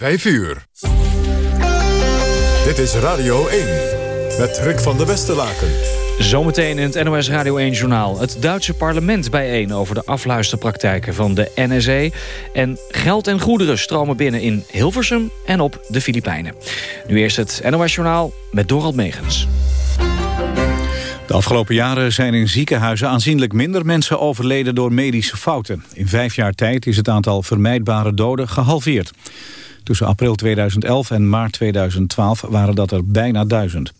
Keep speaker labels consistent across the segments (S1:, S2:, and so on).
S1: 5 uur. Dit is Radio 1 met Rick van der Westerlaken.
S2: Zometeen in het NOS Radio 1-journaal. Het Duitse parlement bijeen over de afluisterpraktijken van de NSE. En geld en goederen stromen binnen in Hilversum en op de Filipijnen. Nu eerst het NOS-journaal met Dorald Megens.
S3: De afgelopen jaren zijn in ziekenhuizen aanzienlijk minder mensen overleden door medische fouten. In vijf jaar tijd is het aantal vermijdbare doden gehalveerd. Tussen april 2011 en maart 2012 waren dat er bijna duizend.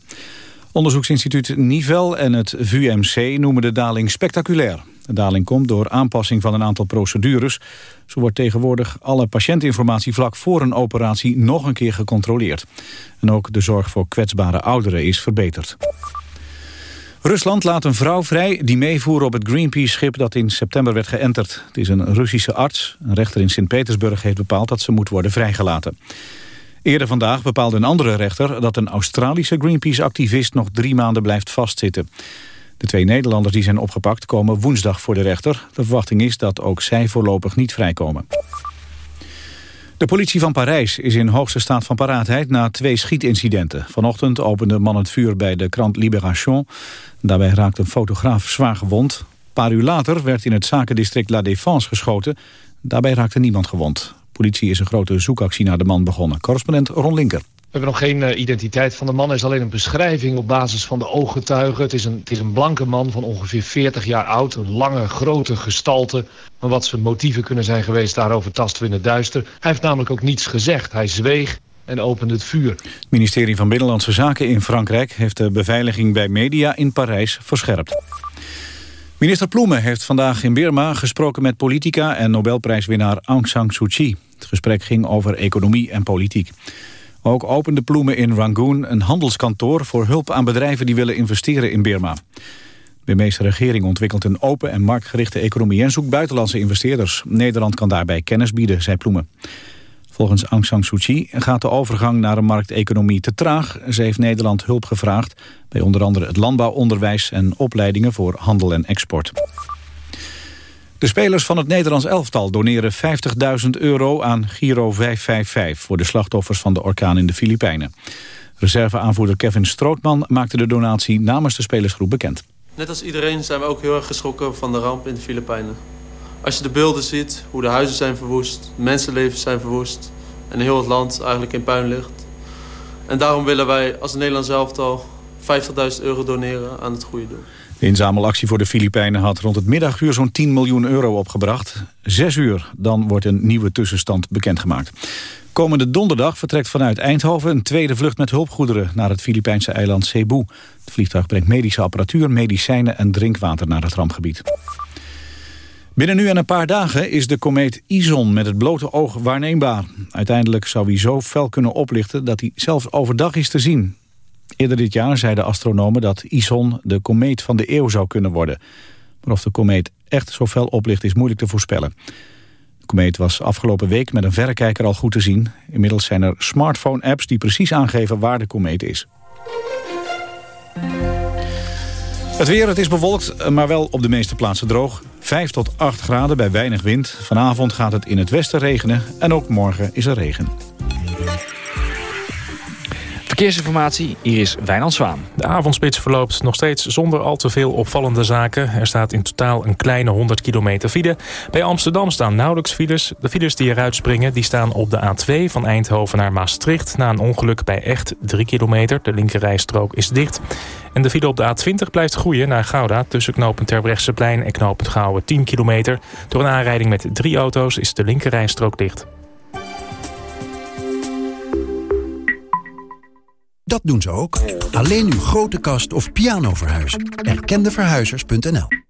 S3: Onderzoeksinstituut Nivel en het VUMC noemen de daling spectaculair. De daling komt door aanpassing van een aantal procedures. Zo wordt tegenwoordig alle patiëntinformatie vlak voor een operatie nog een keer gecontroleerd. En ook de zorg voor kwetsbare ouderen is verbeterd. Rusland laat een vrouw vrij die meevoer op het Greenpeace-schip dat in september werd geënterd. Het is een Russische arts. Een rechter in Sint-Petersburg heeft bepaald dat ze moet worden vrijgelaten. Eerder vandaag bepaalde een andere rechter dat een Australische Greenpeace-activist nog drie maanden blijft vastzitten. De twee Nederlanders die zijn opgepakt komen woensdag voor de rechter. De verwachting is dat ook zij voorlopig niet vrijkomen. De politie van Parijs is in hoogste staat van paraatheid na twee schietincidenten. Vanochtend opende man het vuur bij de krant Libération. Daarbij raakte een fotograaf zwaar gewond. Een paar uur later werd in het zakendistrict La Défense geschoten. Daarbij raakte niemand gewond. Politie is een grote zoekactie naar de man begonnen. Correspondent Ron Linker.
S4: We hebben nog geen uh, identiteit van de man. Er is alleen een beschrijving op basis van de ooggetuigen. Het is, een, het is een blanke man van ongeveer 40 jaar oud. Een lange, grote gestalte. Maar wat zijn motieven kunnen zijn geweest, daarover tasten we in het duister. Hij heeft namelijk ook niets gezegd. Hij zweeg en opende het vuur. Het
S3: ministerie van Binnenlandse Zaken in Frankrijk... heeft de beveiliging bij media in Parijs verscherpt. Minister Ploemen heeft vandaag in Birma gesproken met politica... en Nobelprijswinnaar Aung San Suu Kyi. Het gesprek ging over economie en politiek. Ook opende Ploemen in Rangoon een handelskantoor... voor hulp aan bedrijven die willen investeren in Birma. De meeste regering ontwikkelt een open en marktgerichte economie... en zoekt buitenlandse investeerders. Nederland kan daarbij kennis bieden, zei Ploemen. Volgens Aung San Suu Kyi gaat de overgang naar een markteconomie te traag. Ze heeft Nederland hulp gevraagd... bij onder andere het landbouwonderwijs en opleidingen voor handel en export. De spelers van het Nederlands elftal doneren 50.000 euro aan Giro 555... voor de slachtoffers van de orkaan in de Filipijnen. Reserveaanvoerder Kevin Strootman maakte de donatie namens de spelersgroep bekend.
S5: Net als iedereen zijn we ook heel erg geschrokken van de ramp in de Filipijnen. Als je de beelden ziet, hoe de huizen zijn verwoest, mensenlevens zijn verwoest... en heel het land eigenlijk in puin ligt. En daarom willen wij als Nederlands elftal 50.000 euro doneren aan het goede doel.
S3: De inzamelactie voor de Filipijnen had rond het middaguur zo'n 10 miljoen euro opgebracht. Zes uur, dan wordt een nieuwe tussenstand bekendgemaakt. Komende donderdag vertrekt vanuit Eindhoven een tweede vlucht met hulpgoederen naar het Filipijnse eiland Cebu. Het vliegtuig brengt medische apparatuur, medicijnen en drinkwater naar het rampgebied. Binnen nu en een paar dagen is de komeet Ison met het blote oog waarneembaar. Uiteindelijk zou hij zo fel kunnen oplichten dat hij zelfs overdag is te zien. Eerder dit jaar zeiden astronomen dat Ison de komeet van de eeuw zou kunnen worden. Maar of de komeet echt zo fel oplicht is moeilijk te voorspellen. De komeet was afgelopen week met een verrekijker al goed te zien. Inmiddels zijn er smartphone-apps die precies aangeven waar de komeet is. Het weer, het is bewolkt, maar wel op de meeste plaatsen droog. 5 tot 8 graden bij weinig wind. Vanavond gaat het in het westen regenen en ook morgen is er regen.
S2: Verkeersinformatie, hier is Wijnand Zwaan.
S6: De avondspits verloopt nog steeds zonder al te veel opvallende zaken. Er staat in totaal een kleine 100 kilometer file. Bij Amsterdam staan nauwelijks files. De files die eruit springen die staan op de A2 van Eindhoven naar Maastricht... na een ongeluk bij Echt 3 kilometer. De linkerrijstrook is dicht. En de file op de A20 blijft groeien naar Gouda... tussen knooppunt Terbrechtseplein en knooppunt Gouwen 10 kilometer. Door een aanrijding met drie auto's is de linkerrijstrook dicht.
S7: Dat doen ze ook. Alleen uw grote kast of piano verhuizen. Erkendeverhuizers.nl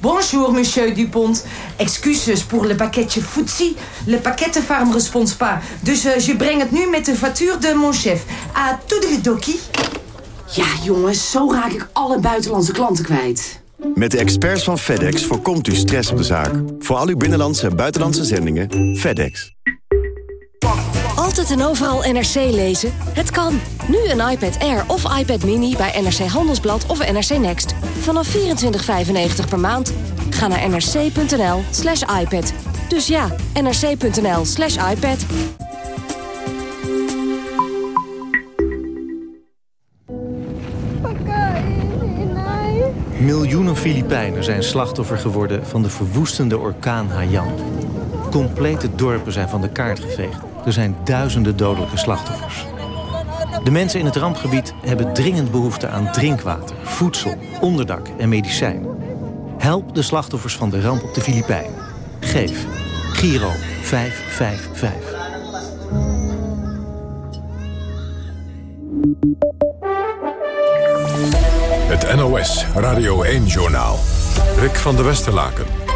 S8: Bonjour, monsieur Dupont. Excuses pour le pakketje footsie. Le paquet de farm response pas. Dus uh, je breng het nu met de factuur de mon chef. À toedeledokie. Ja, jongens, zo raak ik alle buitenlandse klanten kwijt.
S9: Met de experts van FedEx voorkomt u stress op de zaak. Voor al uw binnenlandse en buitenlandse zendingen, FedEx.
S10: Altijd en overal NRC lezen? Het kan. Nu een iPad Air of iPad Mini bij NRC Handelsblad of NRC Next. Vanaf 24,95 per maand. Ga naar nrc.nl slash iPad. Dus ja, nrc.nl slash iPad.
S11: Miljoenen Filipijnen zijn slachtoffer geworden van de verwoestende orkaan Haiyan. Complete dorpen zijn van de kaart geveegd. Er zijn duizenden dodelijke slachtoffers. De mensen in het rampgebied hebben dringend behoefte aan drinkwater, voedsel, onderdak en medicijnen. Help de slachtoffers van de ramp op de Filipijnen. Geef. Giro 555.
S1: Het NOS Radio 1-journaal. Rick van der Westerlaken.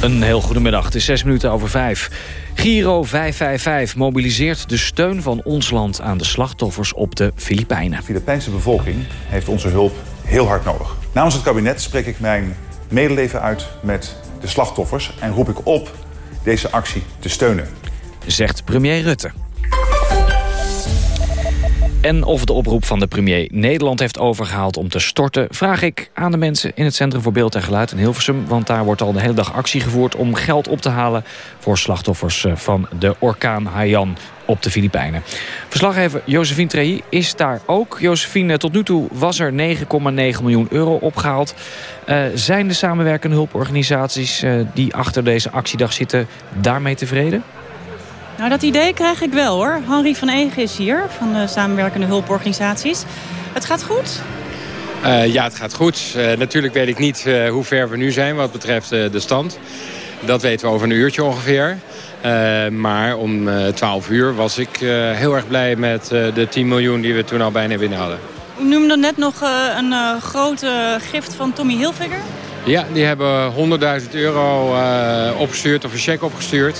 S2: Een heel goedemiddag, het is zes minuten over vijf. Giro 555 mobiliseert de steun van ons land aan de slachtoffers op de Filipijnen.
S12: De Filipijnse bevolking heeft onze hulp heel hard nodig. Namens het kabinet spreek ik mijn medeleven uit met de slachtoffers... en roep ik op deze actie te steunen.
S2: Zegt premier Rutte. En of de oproep van de premier Nederland heeft overgehaald om te storten... vraag ik aan de mensen in het Centrum voor Beeld en Geluid in Hilversum. Want daar wordt al de hele dag actie gevoerd om geld op te halen... voor slachtoffers eh, van de orkaan Haiyan op de Filipijnen. Verslaggever Josephine Trehi is daar ook. Josephine, tot nu toe was er 9,9 miljoen euro opgehaald. Uh, zijn de samenwerkende hulporganisaties uh, die achter deze actiedag zitten daarmee tevreden?
S13: Nou, dat idee krijg ik wel hoor. Henri van Egen is hier, van de samenwerkende hulporganisaties. Het gaat goed?
S14: Uh, ja, het gaat goed. Uh, natuurlijk weet ik niet uh, hoe ver we nu zijn wat betreft de stand. Dat weten we over een uurtje ongeveer. maar om 12 uur was ik heel erg blij met de 10 miljoen die we toen al bijna binnen hadden.
S13: U noemde net nog een grote gift van Tommy Hilfiger.
S14: Ja, die hebben 100.000 euro opgestuurd of een cheque opgestuurd.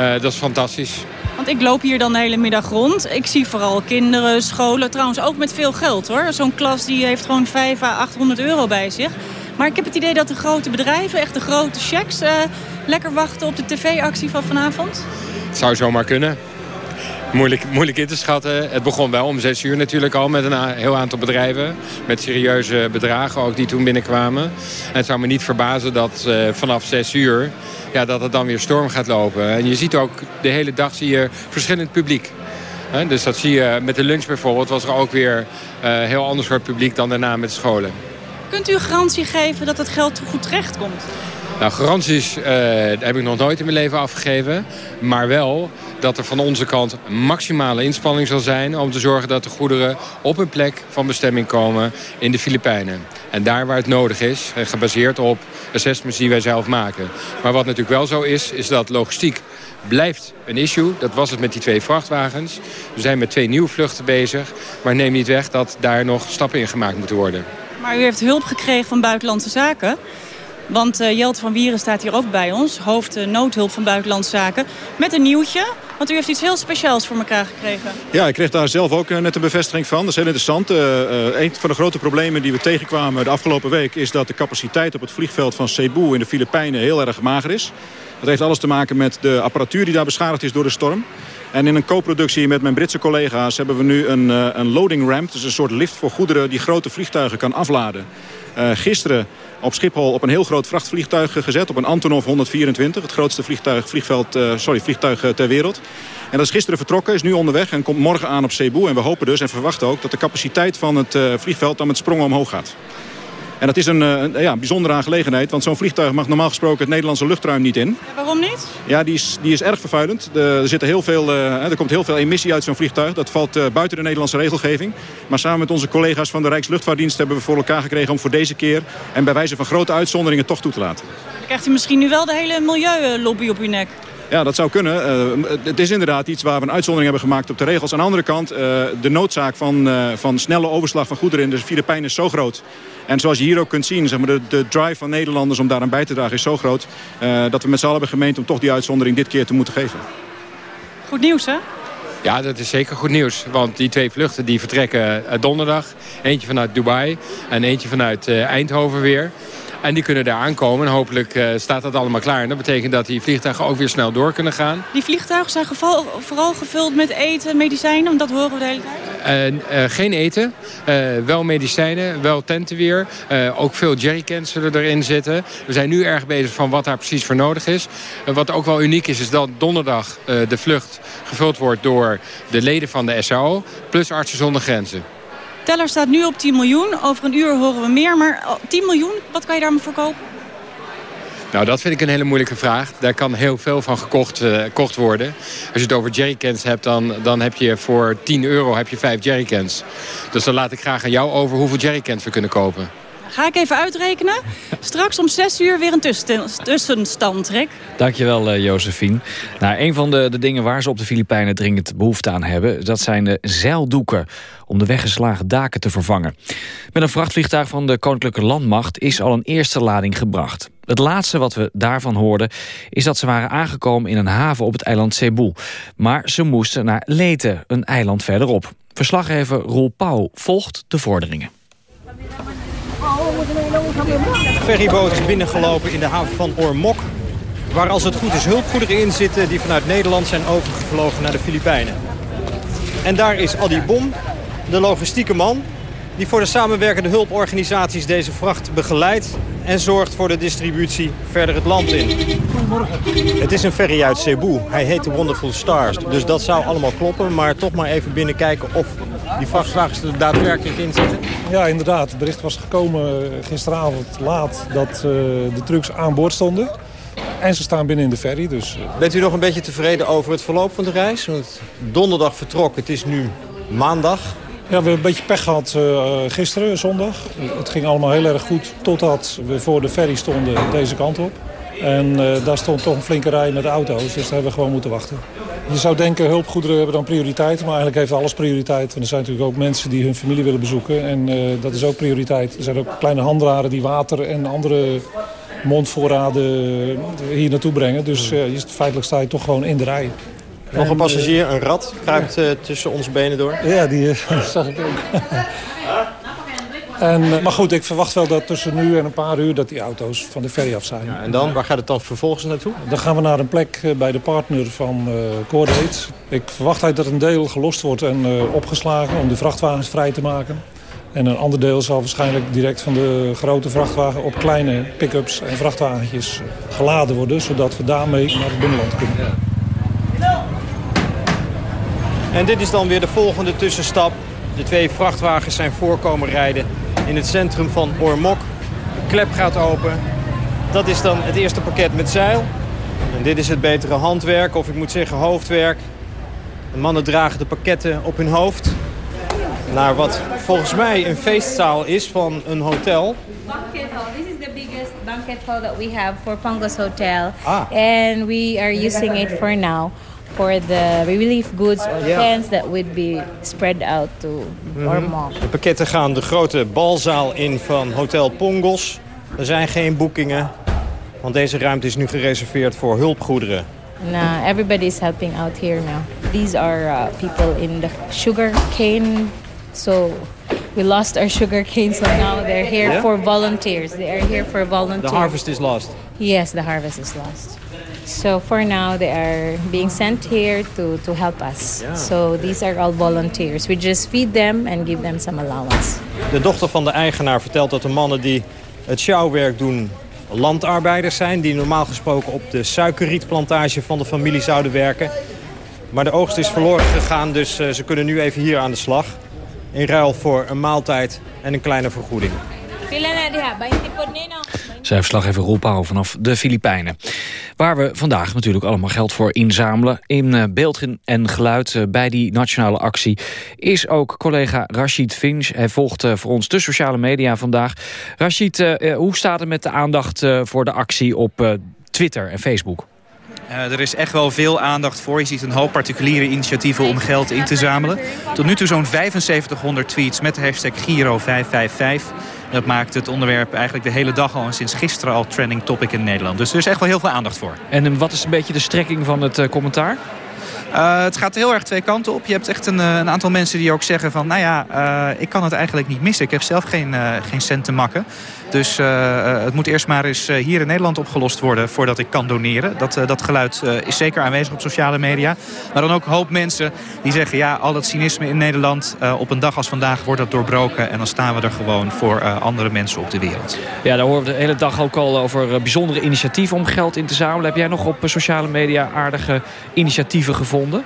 S14: Uh, dat is fantastisch.
S13: Want ik loop hier dan de hele middag rond. Ik zie vooral kinderen, scholen, trouwens ook met veel geld hoor. Zo'n klas die heeft gewoon 5 à 800 euro bij zich. Maar ik heb het idee dat de grote bedrijven, echt de grote checks... Uh, lekker wachten op de tv-actie van vanavond.
S14: Het zou zomaar kunnen. Moeilijk, moeilijk in te schatten. Het begon wel om 6 uur natuurlijk al met een heel aantal bedrijven. Met serieuze bedragen ook die toen binnenkwamen. En het zou me niet verbazen dat uh, vanaf 6 uur ja, dat het dan weer storm gaat lopen. En je ziet ook de hele dag zie je verschillend publiek. dus dat zie je met de lunch bijvoorbeeld was er ook weer uh, heel anders soort publiek dan daarna met scholen.
S13: Kunt u garantie geven dat het geld goed terecht komt?
S14: Nou, garanties uh, heb ik nog nooit in mijn leven afgegeven. Maar wel dat er van onze kant maximale inspanning zal zijn... om te zorgen dat de goederen op een plek van bestemming komen in de Filipijnen. En daar waar het nodig is, gebaseerd op assessments die wij zelf maken. Maar wat natuurlijk wel zo is, is dat logistiek blijft een issue. Dat was het met die twee vrachtwagens. We zijn met twee nieuwe vluchten bezig. Maar neem niet weg dat daar nog stappen in gemaakt moeten worden.
S13: Maar u heeft hulp gekregen van Buitenlandse Zaken. Want uh, Jelte van Wieren staat hier ook bij ons. Hoofd uh, noodhulp van Buitenlandse Zaken. Met een nieuwtje. Want u heeft iets heel speciaals voor elkaar gekregen.
S15: Ja, ik kreeg daar zelf ook uh, net een bevestiging van. Dat is heel interessant. een van de grote problemen die we tegenkwamen de afgelopen week... is dat de capaciteit op het vliegveld van Cebu in de Filipijnen heel erg mager is. Dat heeft alles te maken met de apparatuur die daar beschadigd is door de storm. En in een co-productie met mijn Britse collega's hebben we nu een, een loading ramp. Dus een soort lift voor goederen die grote vliegtuigen kan afladen. Gisteren op Schiphol op een heel groot vrachtvliegtuig gezet. Op een Antonov 124, het grootste vliegtuig, vliegveld, uh, sorry, vliegtuig uh, ter wereld. En dat is gisteren vertrokken, is nu onderweg en komt morgen aan op Cebu. En we hopen dus en verwachten ook dat de capaciteit van het vliegveld dan met sprongen omhoog gaat. En dat is een, een ja, bijzondere aangelegenheid. Want zo'n vliegtuig mag normaal gesproken het Nederlandse luchtruim niet in.
S13: Ja, waarom niet?
S15: Ja, die is, die is erg vervuilend. De, er, zitten heel veel, uh, er komt heel veel emissie uit zo'n vliegtuig. Dat valt uh, buiten de Nederlandse regelgeving. Maar samen met onze collega's van de Rijksluchtvaartdienst... hebben we voor elkaar gekregen om voor deze keer... en bij wijze van grote uitzonderingen toch toe te laten.
S13: Dan krijgt u misschien nu wel de hele milieulobby op uw nek.
S15: Ja, dat zou kunnen. Uh, het is inderdaad iets waar we een uitzondering hebben gemaakt op de regels. Aan de andere kant, uh, de noodzaak van, uh, van snelle overslag van goederen in de Filipijnen is zo groot. En zoals je hier ook kunt zien, zeg maar, de, de drive van Nederlanders om daaraan bij te dragen is zo groot... dat we met z'n allen hebben gemeend om toch die uitzondering dit keer te moeten geven.
S13: Goed nieuws, hè?
S14: Ja, dat is zeker goed nieuws. Want die twee vluchten die vertrekken donderdag. Eentje vanuit Dubai en eentje vanuit Eindhoven weer. En die kunnen daar aankomen. En hopelijk uh, staat dat allemaal klaar. En dat betekent dat die vliegtuigen ook weer snel door kunnen gaan.
S13: Die vliegtuigen zijn geval, vooral gevuld met eten, medicijnen? Want dat horen we de hele tijd.
S14: Uh, uh, geen eten. wel medicijnen, wel tenten weer. ook veel jerrycans zullen erin zitten. We zijn nu erg bezig van wat daar precies voor nodig is. wat ook wel uniek is, is dat donderdag de vlucht gevuld wordt door de leden van de SAO. Plus Artsen zonder Grenzen
S13: teller staat nu op 10 miljoen. Over een uur horen we meer. Maar 10 miljoen, wat kan je daarmee verkopen?
S14: Nou, dat vind ik een hele moeilijke vraag. Daar kan heel veel van gekocht, gekocht worden. Als je het over jerrycans hebt, dan, dan heb je voor 10 euro heb je 5 jerrycans. Dus dan laat ik graag aan jou over hoeveel jerrycans we kunnen kopen.
S13: Ga ik even uitrekenen. Straks om 6 uur weer een tussenstand, Rick.
S2: Dankjewel, uh, Josephine. Nou, een van de, de dingen waar ze op de Filipijnen dringend behoefte aan hebben... dat zijn de zeildoeken om de weggeslagen daken te vervangen. Met een vrachtvliegtuig van de Koninklijke Landmacht... is al een eerste lading gebracht. Het laatste wat we daarvan hoorden is dat ze waren aangekomen in een haven op het eiland Cebu. Maar ze moesten naar Leyte, een eiland verderop. Verslaggever Roel Pauw volgt de vorderingen.
S16: Ferryboot is binnengelopen in de haven van Ormok. Waar als het goed is hulpgoederen in zitten die vanuit Nederland zijn overgevlogen naar de Filipijnen. En daar is Adi Bom, de logistieke man die voor de samenwerkende hulporganisaties deze vracht begeleidt... en zorgt voor de distributie verder het land in. Goedemorgen. Het is een ferry uit Cebu. Hij heet de Wonderful Stars. Dus dat zou allemaal kloppen. Maar toch maar even binnenkijken of die vrachtwagens er daadwerkelijk in zitten.
S17: Ja, inderdaad. Het bericht was gekomen eh, gisteravond laat dat uh, de trucks aan boord stonden. En ze staan binnen in de ferry. Dus...
S16: Eh. Bent u nog een beetje tevreden over het verloop van de reis? Want donderdag vertrok, het is nu maandag.
S17: Ja, we hebben een beetje pech gehad uh, gisteren, zondag. Het ging allemaal heel erg goed totdat we voor de ferry stonden deze kant op. En uh, daar stond toch een flinke rij met auto's, dus daar hebben we gewoon moeten wachten. Je zou denken, hulpgoederen hebben dan prioriteit, maar eigenlijk heeft alles prioriteit. Want er zijn natuurlijk ook mensen die hun familie willen bezoeken en uh, dat is ook prioriteit. Er zijn ook kleine handraden die water en andere mondvoorraden hier naartoe brengen. Dus feitelijk sta je toch gewoon in de rij.
S16: Nog een passagier, een rat, kruipt uh, tussen onze benen door.
S17: Ja, die uh, zag ik ook. en, uh, maar goed, ik verwacht wel dat tussen nu en een paar uur dat die auto's van de ferry af zijn.
S16: Ja, en dan? Waar gaat het dan vervolgens naartoe?
S17: Dan gaan we naar een plek bij de partner van uh, Ik verwacht uit dat een deel gelost wordt en opgeslagen om de vrachtwagens vrij te maken. En een ander deel zal waarschijnlijk direct van de grote vrachtwagen op kleine pick-ups en vrachtwagentjes geladen worden. Zodat we daarmee naar het binnenland kunnen.
S16: En dit is dan weer de volgende tussenstap. De twee vrachtwagens zijn voorkomen rijden in het centrum van Ormok. De klep gaat open. Dat is dan het eerste pakket met zeil. En dit is het betere handwerk, of ik moet zeggen hoofdwerk. De mannen dragen de pakketten op hun hoofd. Naar wat volgens mij een feestzaal is van een hotel.
S18: Banquet hall. This is the biggest banquet hall that we have for Pangos Hotel. Ah. And we are using it for now for the relief goods or tents that would be spread out to mm -hmm.
S16: De pakketten gaan de grote balzaal in van Hotel Pongos. Er zijn geen boekingen, want deze ruimte is nu gereserveerd voor hulpgoederen.
S18: Nah, everybody is helping out here now. These are uh, people in the sugar cane. So we lost our sugar cane, so now they're here yeah? for volunteers. They are here for volunteers.
S16: The harvest is lost.
S18: Yes, the harvest is lost. So for now, they are being sent here to, to help us. Yeah. So these are all volunteers. We just feed them and give them some allowance.
S16: De dochter van de eigenaar vertelt dat de mannen die het sjouwwerk doen landarbeiders zijn... die normaal gesproken op de suikerrietplantage van de familie zouden werken. Maar de oogst is verloren gegaan, dus uh, ze kunnen nu even hier aan de slag. In ruil voor een maaltijd en een kleine vergoeding.
S2: Zij verslaggever Roel Pauw vanaf de Filipijnen. Waar we vandaag natuurlijk allemaal geld voor inzamelen. In uh, beeld en geluid uh, bij die nationale actie is ook collega Rashid Finch. Hij volgt uh, voor ons de sociale media vandaag. Rashid, hoe staat het met de aandacht voor de actie op Twitter en Facebook?
S19: Uh, er is echt wel veel aandacht voor. Je ziet een hoop particuliere initiatieven om geld in te zamelen. Tot nu toe zo'n 7500 tweets met de hashtag Giro555. Dat maakt het onderwerp eigenlijk de hele dag al en sinds gisteren al trending topic in Nederland. Dus er is echt wel heel veel aandacht voor.
S2: En wat is een beetje de strekking van het uh, commentaar?
S19: Uh, het gaat heel erg twee kanten op. Je hebt echt een, een aantal mensen die ook zeggen van... nou ja, uh, ik kan het eigenlijk niet missen. Ik heb zelf geen, uh, geen cent te makken. Dus uh, het moet eerst maar eens hier in Nederland opgelost worden... voordat ik kan doneren. Dat, dat geluid is zeker aanwezig op sociale media. Maar dan ook een hoop mensen die zeggen... ja, al dat cynisme in Nederland... op een dag als vandaag wordt dat doorbroken... en dan staan we er gewoon voor andere mensen op de wereld.
S2: Ja, daar horen we de hele dag ook al over bijzondere initiatieven... om geld in te zamelen. Heb jij nog op sociale media aardige initiatieven gevonden?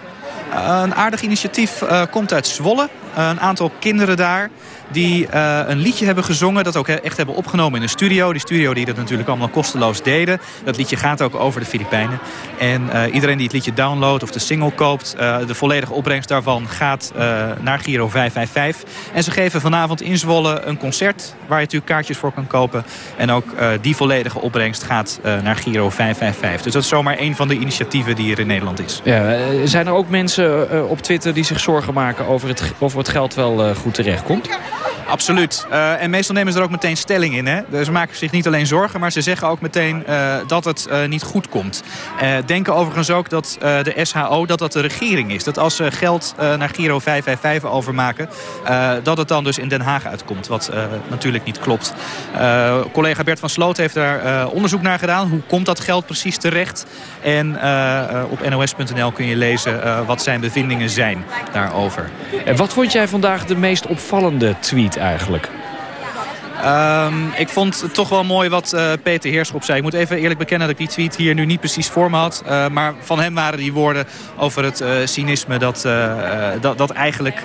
S19: een aardig initiatief uh, komt uit Zwolle. Een aantal kinderen daar die uh, een liedje hebben gezongen. Dat ook echt hebben opgenomen in een studio. Die studio die dat natuurlijk allemaal kosteloos deden. Dat liedje gaat ook over de Filipijnen. En uh, iedereen die het liedje downloadt of de single koopt... Uh, de volledige opbrengst daarvan gaat naar Giro 555. En ze geven vanavond in Zwolle een concert... waar je natuurlijk kaartjes voor kan kopen. En ook die volledige opbrengst gaat naar Giro 555. Dus dat is zomaar een van de initiatieven die er in Nederland is.
S2: Ja, zijn er ook mensen op Twitter die zich zorgen maken... over het, of het geld wel goed terecht komt?
S19: Absoluut. Uh, en meestal nemen ze er ook meteen stelling in. Hè? Dus ze maken zich niet alleen zorgen, maar ze zeggen ook meteen uh, dat het uh, niet goed komt. denken overigens ook dat de SHO dat dat de regering is. Dat als ze geld naar Giro 555 overmaken, dat het dan dus in Den Haag uitkomt. Wat natuurlijk niet klopt. collega Bert van Sloot heeft daar onderzoek naar gedaan. Hoe komt dat geld precies terecht? En op nos.nl kun je lezen wat zijn bevindingen zijn daarover.
S2: En wat vond jij vandaag de meest opvallende tweet eigenlijk?
S19: Um, ik vond het toch wel mooi wat uh, Peter Heerschop zei. Ik moet even eerlijk bekennen dat ik die tweet hier nu niet precies voor me had. Uh, maar van hem waren die woorden over het uh, cynisme dat, dat, dat eigenlijk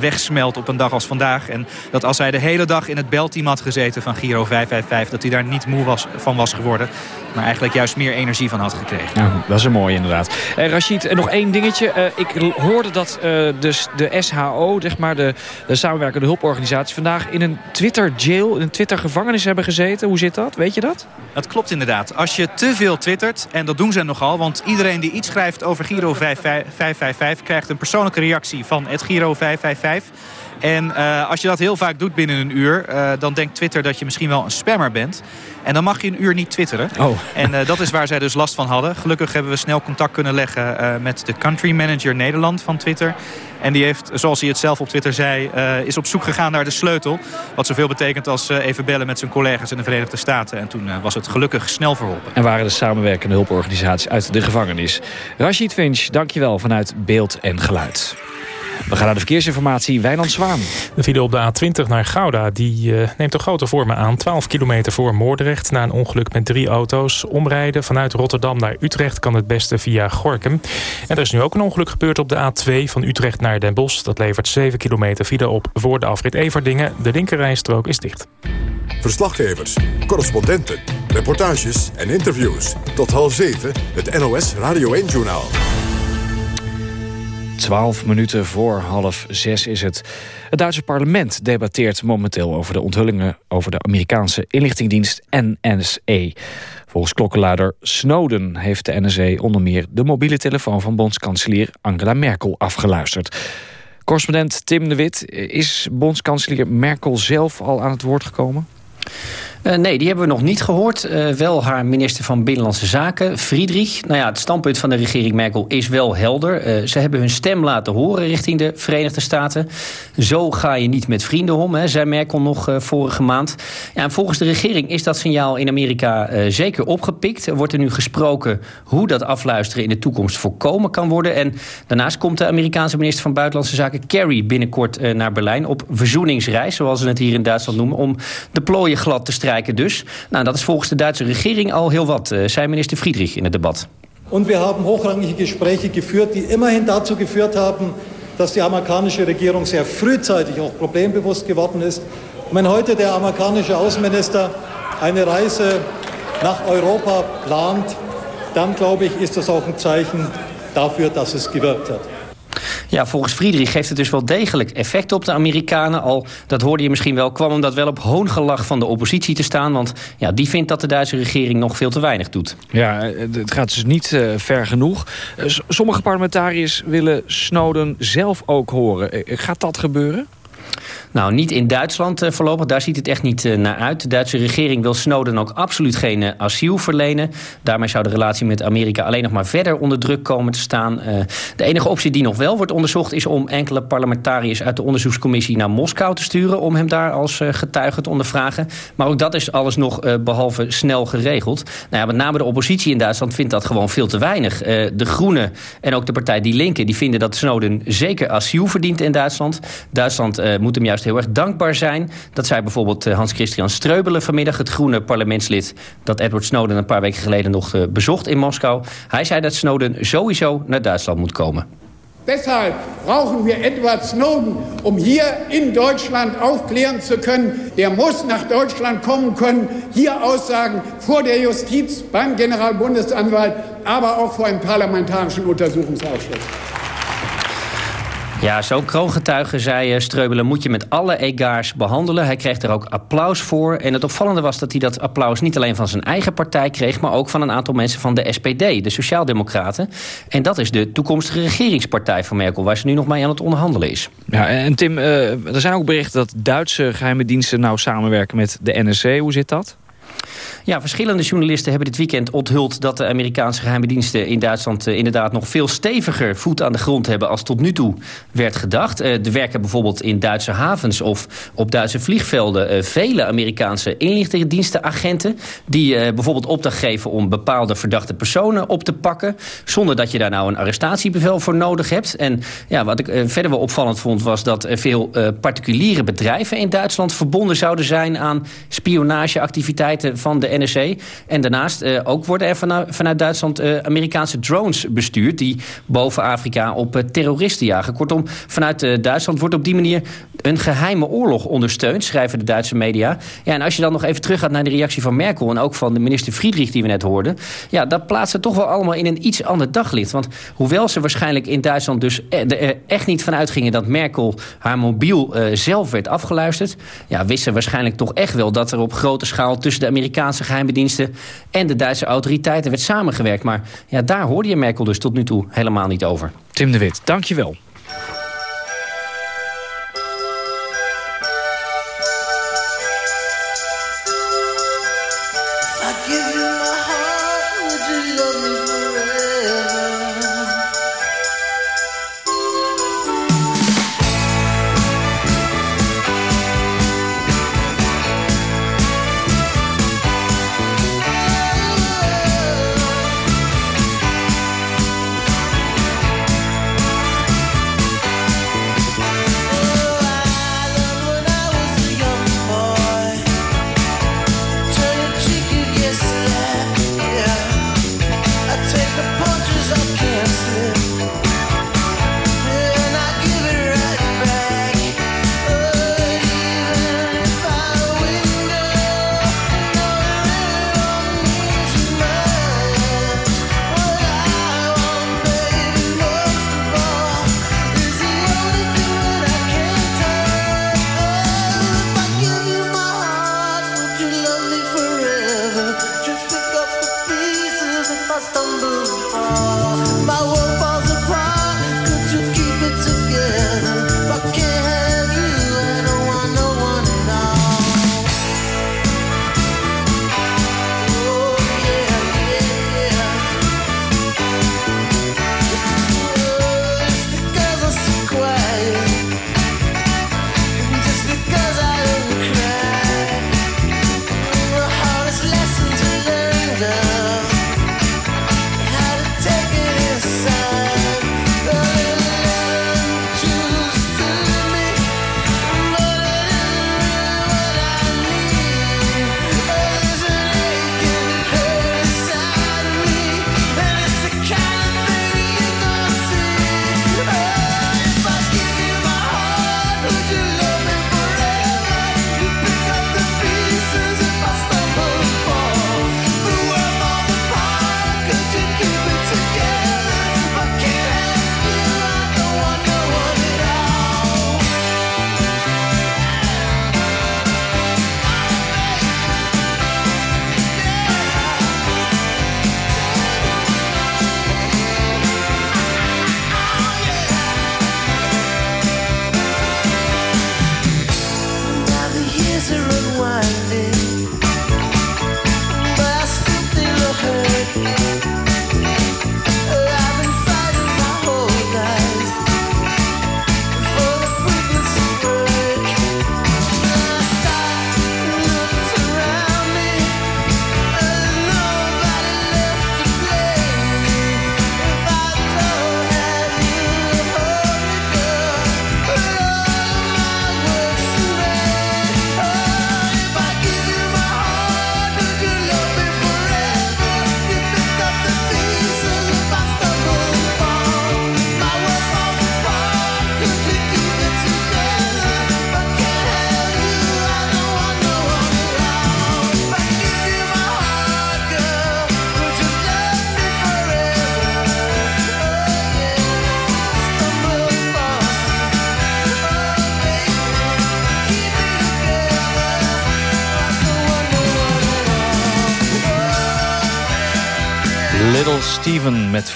S19: wegsmelt op een dag als vandaag. En dat als hij de hele dag in het belteam had gezeten van Giro 555... dat hij daar niet moe was, van was geworden. Maar eigenlijk juist meer energie van had gekregen.
S2: Ja, dat is een mooi inderdaad. Eh, Rachid, nog één dingetje. Eh, ik hoorde dat uh, dus de SHO, zeg maar de, de samenwerkende hulporganisatie... vandaag in een Twitter-jail, in een Twitter-gevangenis hebben gezeten. Hoe zit dat? Weet je dat?
S19: Dat klopt inderdaad. Als je te veel twittert, en dat doen ze nogal... want iedereen die iets schrijft over Giro 555... krijgt een persoonlijke reactie van het Giro 555... En uh, als je dat heel vaak doet binnen een uur... Uh, dan denkt Twitter dat je misschien wel een spammer bent. En dan mag je een uur niet twitteren.
S2: Oh.
S19: En uh, dat is waar zij dus last van hadden. Gelukkig hebben we snel contact kunnen leggen met de country manager Nederland van Twitter. En die heeft, zoals hij het zelf op Twitter zei, is op zoek gegaan naar de sleutel. Wat zoveel betekent als even bellen met zijn collega's in de Verenigde Staten. En toen was het gelukkig snel verholpen.
S2: En waren de samenwerkende hulporganisaties uit de gevangenis. Rashid Finch, dankjewel vanuit Beeld en Geluid. We gaan naar de verkeersinformatie. Wijnand Zwaan.
S6: De file op de A20 naar Gouda die, uh, neemt een grote vormen aan. 12 kilometer voor Moordrecht na een ongeluk met drie auto's. Omrijden vanuit Rotterdam naar Utrecht kan het beste via Gorkum. En er is nu ook een ongeluk gebeurd op de A2 van Utrecht naar Den Bosch. Dat levert 7 kilometer file op voor de afrit Everdingen. De linkerrijstrook is dicht.
S1: Verslaggevers, correspondenten, reportages en interviews. Tot half 7 het NOS Radio 1-journaal.
S2: 12 minuten voor half zes is het. Het Duitse parlement debatteert momenteel over de onthullingen... over de Amerikaanse inlichtingdienst NSA. Volgens klokkenluider Snowden heeft de NSA onder meer... de mobiele telefoon van bondskanselier Angela Merkel afgeluisterd. Correspondent Tim de Wit, is bondskanselier Merkel zelf al aan het woord gekomen?
S20: Uh, nee, die hebben we nog niet gehoord. Uh, wel haar minister van Binnenlandse Zaken, Friedrich. Nou ja, het standpunt van de regering Merkel is wel helder. Uh, ze hebben hun stem laten horen richting de Verenigde Staten. Zo ga je niet met vrienden om, hè, zei Merkel nog vorige maand. En volgens de regering is dat signaal in Amerika zeker opgepikt. Er wordt er nu gesproken hoe dat afluisteren in de toekomst voorkomen kan worden. En daarnaast komt de Amerikaanse minister van Buitenlandse Zaken Kerry binnenkort naar Berlijn op verzoeningsreis, zoals ze het hier in Duitsland noemen, om de plooien glad te strijken dus. Nou, dat is volgens de Duitse regering al heel wat, uh, zei minister Friedrich in het debat.
S21: Und wir haben hochrangige Gespräche geführt, die immerhin dazu geführt haben, dass die amerikanische Regierung sehr frühzeitig auch problembewusst geworden ist. Wenn heute der amerikanische Außenminister eine Reise nach Europa plant, dann glaube ich, ist das auch ein Zeichen dafür, dass es gewirkt hat.
S20: Ja, volgens Friedrich geeft het dus wel degelijk effect op de Amerikanen. Al, dat hoorde je misschien wel, kwam omdat wel op hoongelach van de oppositie te staan. Want ja, die vindt dat de Duitse regering nog veel te weinig doet.
S2: Ja, het gaat dus niet uh, ver genoeg. Uh, sommige parlementariërs willen Snowden zelf ook horen. Gaat dat gebeuren?
S20: Nou, niet in Duitsland uh, voorlopig. Daar ziet het echt niet uh, naar uit. De Duitse regering wil Snowden ook absoluut geen uh, asiel verlenen. Daarmee zou de relatie met Amerika alleen nog maar verder onder druk komen te staan. de enige optie die nog wel wordt onderzocht... is om enkele parlementariërs uit de onderzoekscommissie naar Moskou te sturen... om hem daar als getuige te ondervragen. Maar ook dat is alles nog behalve snel geregeld. Nou ja, met name de oppositie in Duitsland vindt dat gewoon veel te weinig. de Groenen en ook de partij Die Linken... die vinden dat Snowden zeker asiel verdient in Duitsland. Duitsland moet hem juist heel erg dankbaar zijn. Dat zei bijvoorbeeld eh, Hans-Christian Streubelen vanmiddag... het groene parlementslid dat Edward Snowden een paar weken geleden nog eh, bezocht in Moskou. Hij zei dat Snowden sowieso naar Duitsland moet komen.
S22: Deshalb brauchen wir Edward Snowden, um hier in Deutschland aufklären zu können. Der muss nach Deutschland kommen können, hier aussagen vor der Justiz, beim Generalbundesanwalt, aber auch vor einem parlamentarischen Untersuchungsausschuss.
S20: Ja, zo'n kroongetuige, zei eh, Streubelen, moet je met alle egaars behandelen. Hij kreeg er ook applaus voor. En het opvallende was dat hij dat applaus niet alleen van zijn eigen partij kreeg... maar ook van een aantal mensen van de SPD, de Sociaaldemocraten. En dat is de toekomstige regeringspartij van Merkel... waar ze nu nog mee aan het onderhandelen is.
S2: Ja, en Tim, uh, er zijn ook berichten dat Duitse geheime diensten... nou samenwerken met de NSC. Hoe zit dat?
S20: Ja, verschillende journalisten hebben dit weekend onthuld... dat de Amerikaanse geheime diensten in Duitsland... Uh, inderdaad nog veel steviger voet aan de grond hebben... als tot nu toe werd gedacht. Uh, er werken bijvoorbeeld in Duitse havens of op Duitse vliegvelden... Uh, vele Amerikaanse inlichtingendienstenagenten... die bijvoorbeeld opdracht geven om bepaalde verdachte personen op te pakken... zonder dat je daar nou een arrestatiebevel voor nodig hebt. En ja, wat ik verder wel opvallend vond... was dat veel particuliere bedrijven in Duitsland... verbonden zouden zijn aan spionageactiviteiten van de En daarnaast uh, ook worden er vanuit, vanuit Duitsland uh, Amerikaanse drones bestuurd... die boven Afrika op uh, terroristen jagen. Kortom, vanuit Duitsland wordt op die manier een geheime oorlog ondersteund... schrijven de Duitse media. Ja, en als je dan nog even teruggaat naar de reactie van Merkel... en ook van de minister Friedrich die we net hoorden... ja, dat plaatst het toch wel allemaal in een iets ander daglicht. Want hoewel ze waarschijnlijk in Duitsland dus er echt niet van uitgingen... dat Merkel haar mobiel zelf werd afgeluisterd... ja, wisten waarschijnlijk toch echt wel dat er op grote schaal... tussen de Amerikaanse geheime diensten en de Duitse autoriteiten werd samengewerkt. Maar ja, daar hoorde je Merkel dus tot nu toe helemaal niet over.
S2: Tim de Wit, dank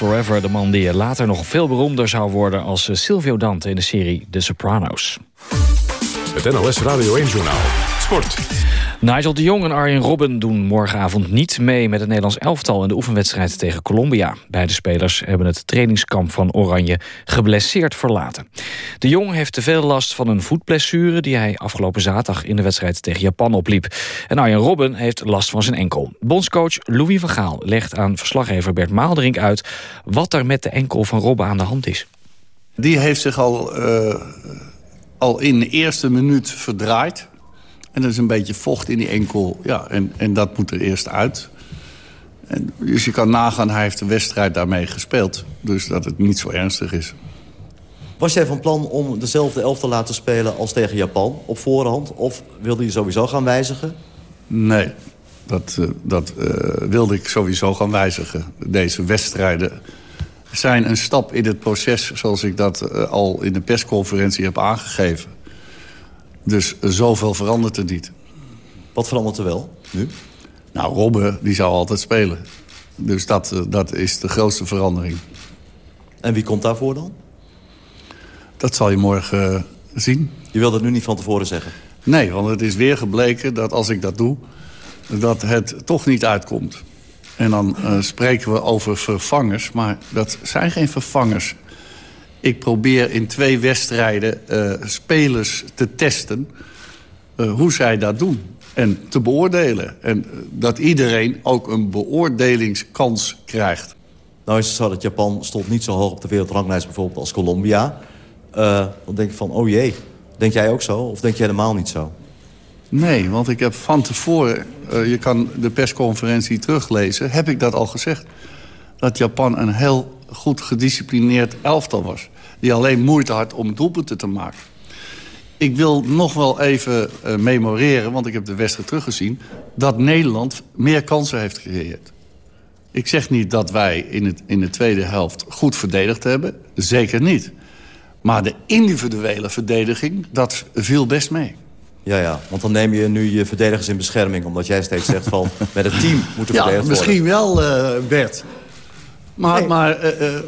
S2: Forever, de man die later nog veel beroemder zou worden als eh, Silvio Dante in de serie The Sopranos.
S1: Het NOS Radio 1-journaal. Sport.
S2: Nigel de Jong en Arjen Robben doen morgenavond niet mee met het Nederlands elftal in de oefenwedstrijd tegen Colombia. Beide spelers hebben het trainingskamp van Oranje geblesseerd verlaten. De Jong heeft te veel last van een voetblessure die hij afgelopen zaterdag in de wedstrijd tegen Japan opliep. En Arjen Robben heeft last van zijn enkel. Bondscoach Louis van Gaal legt aan verslaggever Bert Maalderink uit wat er met de enkel van Robben aan de hand is.
S23: Die heeft zich al, uh, al in de eerste minuut verdraaid. En er is een beetje vocht in die enkel. Ja, en, en dat moet er eerst uit. En, dus je kan nagaan, hij heeft de wedstrijd daarmee gespeeld. Dus dat het niet zo ernstig is.
S24: Was jij van plan om dezelfde elf te laten spelen als tegen Japan op voorhand? Of wilde je sowieso gaan wijzigen?
S23: Nee, dat, uh, dat uh, wilde ik sowieso gaan wijzigen. Deze wedstrijden zijn een stap in het proces... zoals ik dat uh, al in de persconferentie heb aangegeven. Dus zoveel verandert er niet.
S24: Wat verandert er wel nu?
S23: Nou, Robben die zou altijd spelen. Dus dat, dat is de grootste verandering.
S24: En wie komt daarvoor dan?
S23: Dat zal je morgen zien.
S24: Je wilt het nu niet van tevoren zeggen?
S23: Nee, want het is weer gebleken dat als ik dat doe... dat het toch niet uitkomt. En dan uh, spreken we over vervangers, maar dat zijn geen vervangers. Ik probeer in twee wedstrijden uh, spelers te testen... Uh, hoe zij dat doen en te beoordelen. En dat iedereen ook een beoordelingskans krijgt.
S24: Nou is het zo dat Japan stond niet zo hoog op de wereldranglijst bijvoorbeeld als Colombia. Uh, dan denk ik van, oh jee, denk jij ook zo? Of denk jij helemaal niet zo?
S23: Nee, want ik heb van tevoren, uh, je kan de persconferentie teruglezen... heb ik dat al gezegd. Dat Japan een heel goed gedisciplineerd elftal was. Die alleen moeite had om doelpunten te maken. Ik wil nog wel even uh, memoreren, want ik heb de wedstrijd teruggezien... dat Nederland meer kansen heeft gecreëerd. Ik zeg niet dat wij in, het, in de tweede helft goed verdedigd hebben. Zeker niet. Maar de individuele verdediging, dat viel best mee.
S24: Ja, ja, want dan neem je nu je verdedigers in bescherming... omdat jij steeds zegt van met het team moeten
S23: ja,
S24: verdedigd
S23: misschien
S24: worden.
S23: wel, uh, Bert. Maar, nee. maar uh, uh,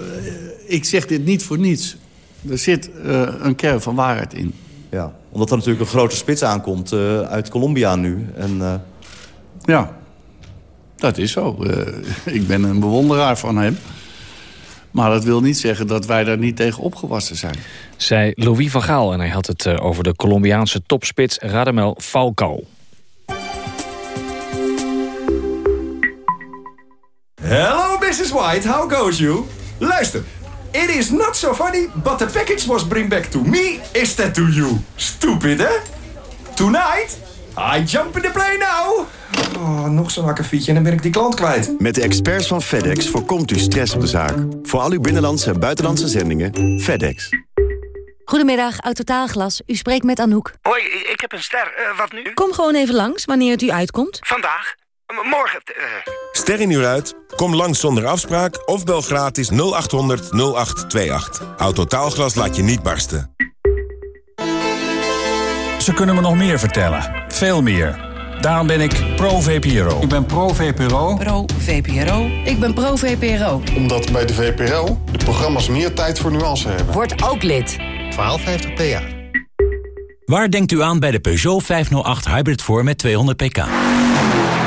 S23: ik zeg dit niet voor niets. Er zit een kern van waarheid in.
S24: Ja, omdat er natuurlijk een grote spits aankomt uit Colombia nu. En,
S23: Ja, dat is zo. ik ben een bewonderaar van hem. Maar dat wil niet zeggen dat wij daar niet tegen opgewassen zijn.
S2: Zei Louis van Gaal en hij had het over de Colombiaanse topspits Radamel Falcao.
S25: Hello, Mrs. White. How goes you? Luister. It is not so funny, but the package was bring back to me instead to you. Stupid, hè? Tonight, I jump in the plane now. Oh, nog zo'n akkefietje en dan ben ik die klant kwijt.
S26: Met de experts van FedEx voorkomt u stress op de zaak. Voor al uw binnenlandse en buitenlandse zendingen, FedEx.
S27: Goedemiddag, Autotaalglas. U spreekt met Anouk.
S28: Hoi, ik heb een ster. Uh, wat nu?
S27: Kom gewoon even langs, wanneer het u uitkomt.
S28: Vandaag? Morgen? Uh...
S9: Ster in uur uit? Kom langs zonder afspraak of bel gratis 0800 0828. Autotaalglas laat je niet barsten.
S29: Ze kunnen me nog meer vertellen. Veel meer. Daarom ben ik pro-VPRO.
S30: Ik ben pro-VPRO.
S31: Pro-VPRO. Ik ben pro-VPRO.
S32: Omdat bij de VPRO de programma's meer tijd voor nuance hebben.
S31: Word ook lid.
S32: 1250 PA.
S3: Waar denkt u aan bij de Peugeot 508 Hybrid voor met 200 pk?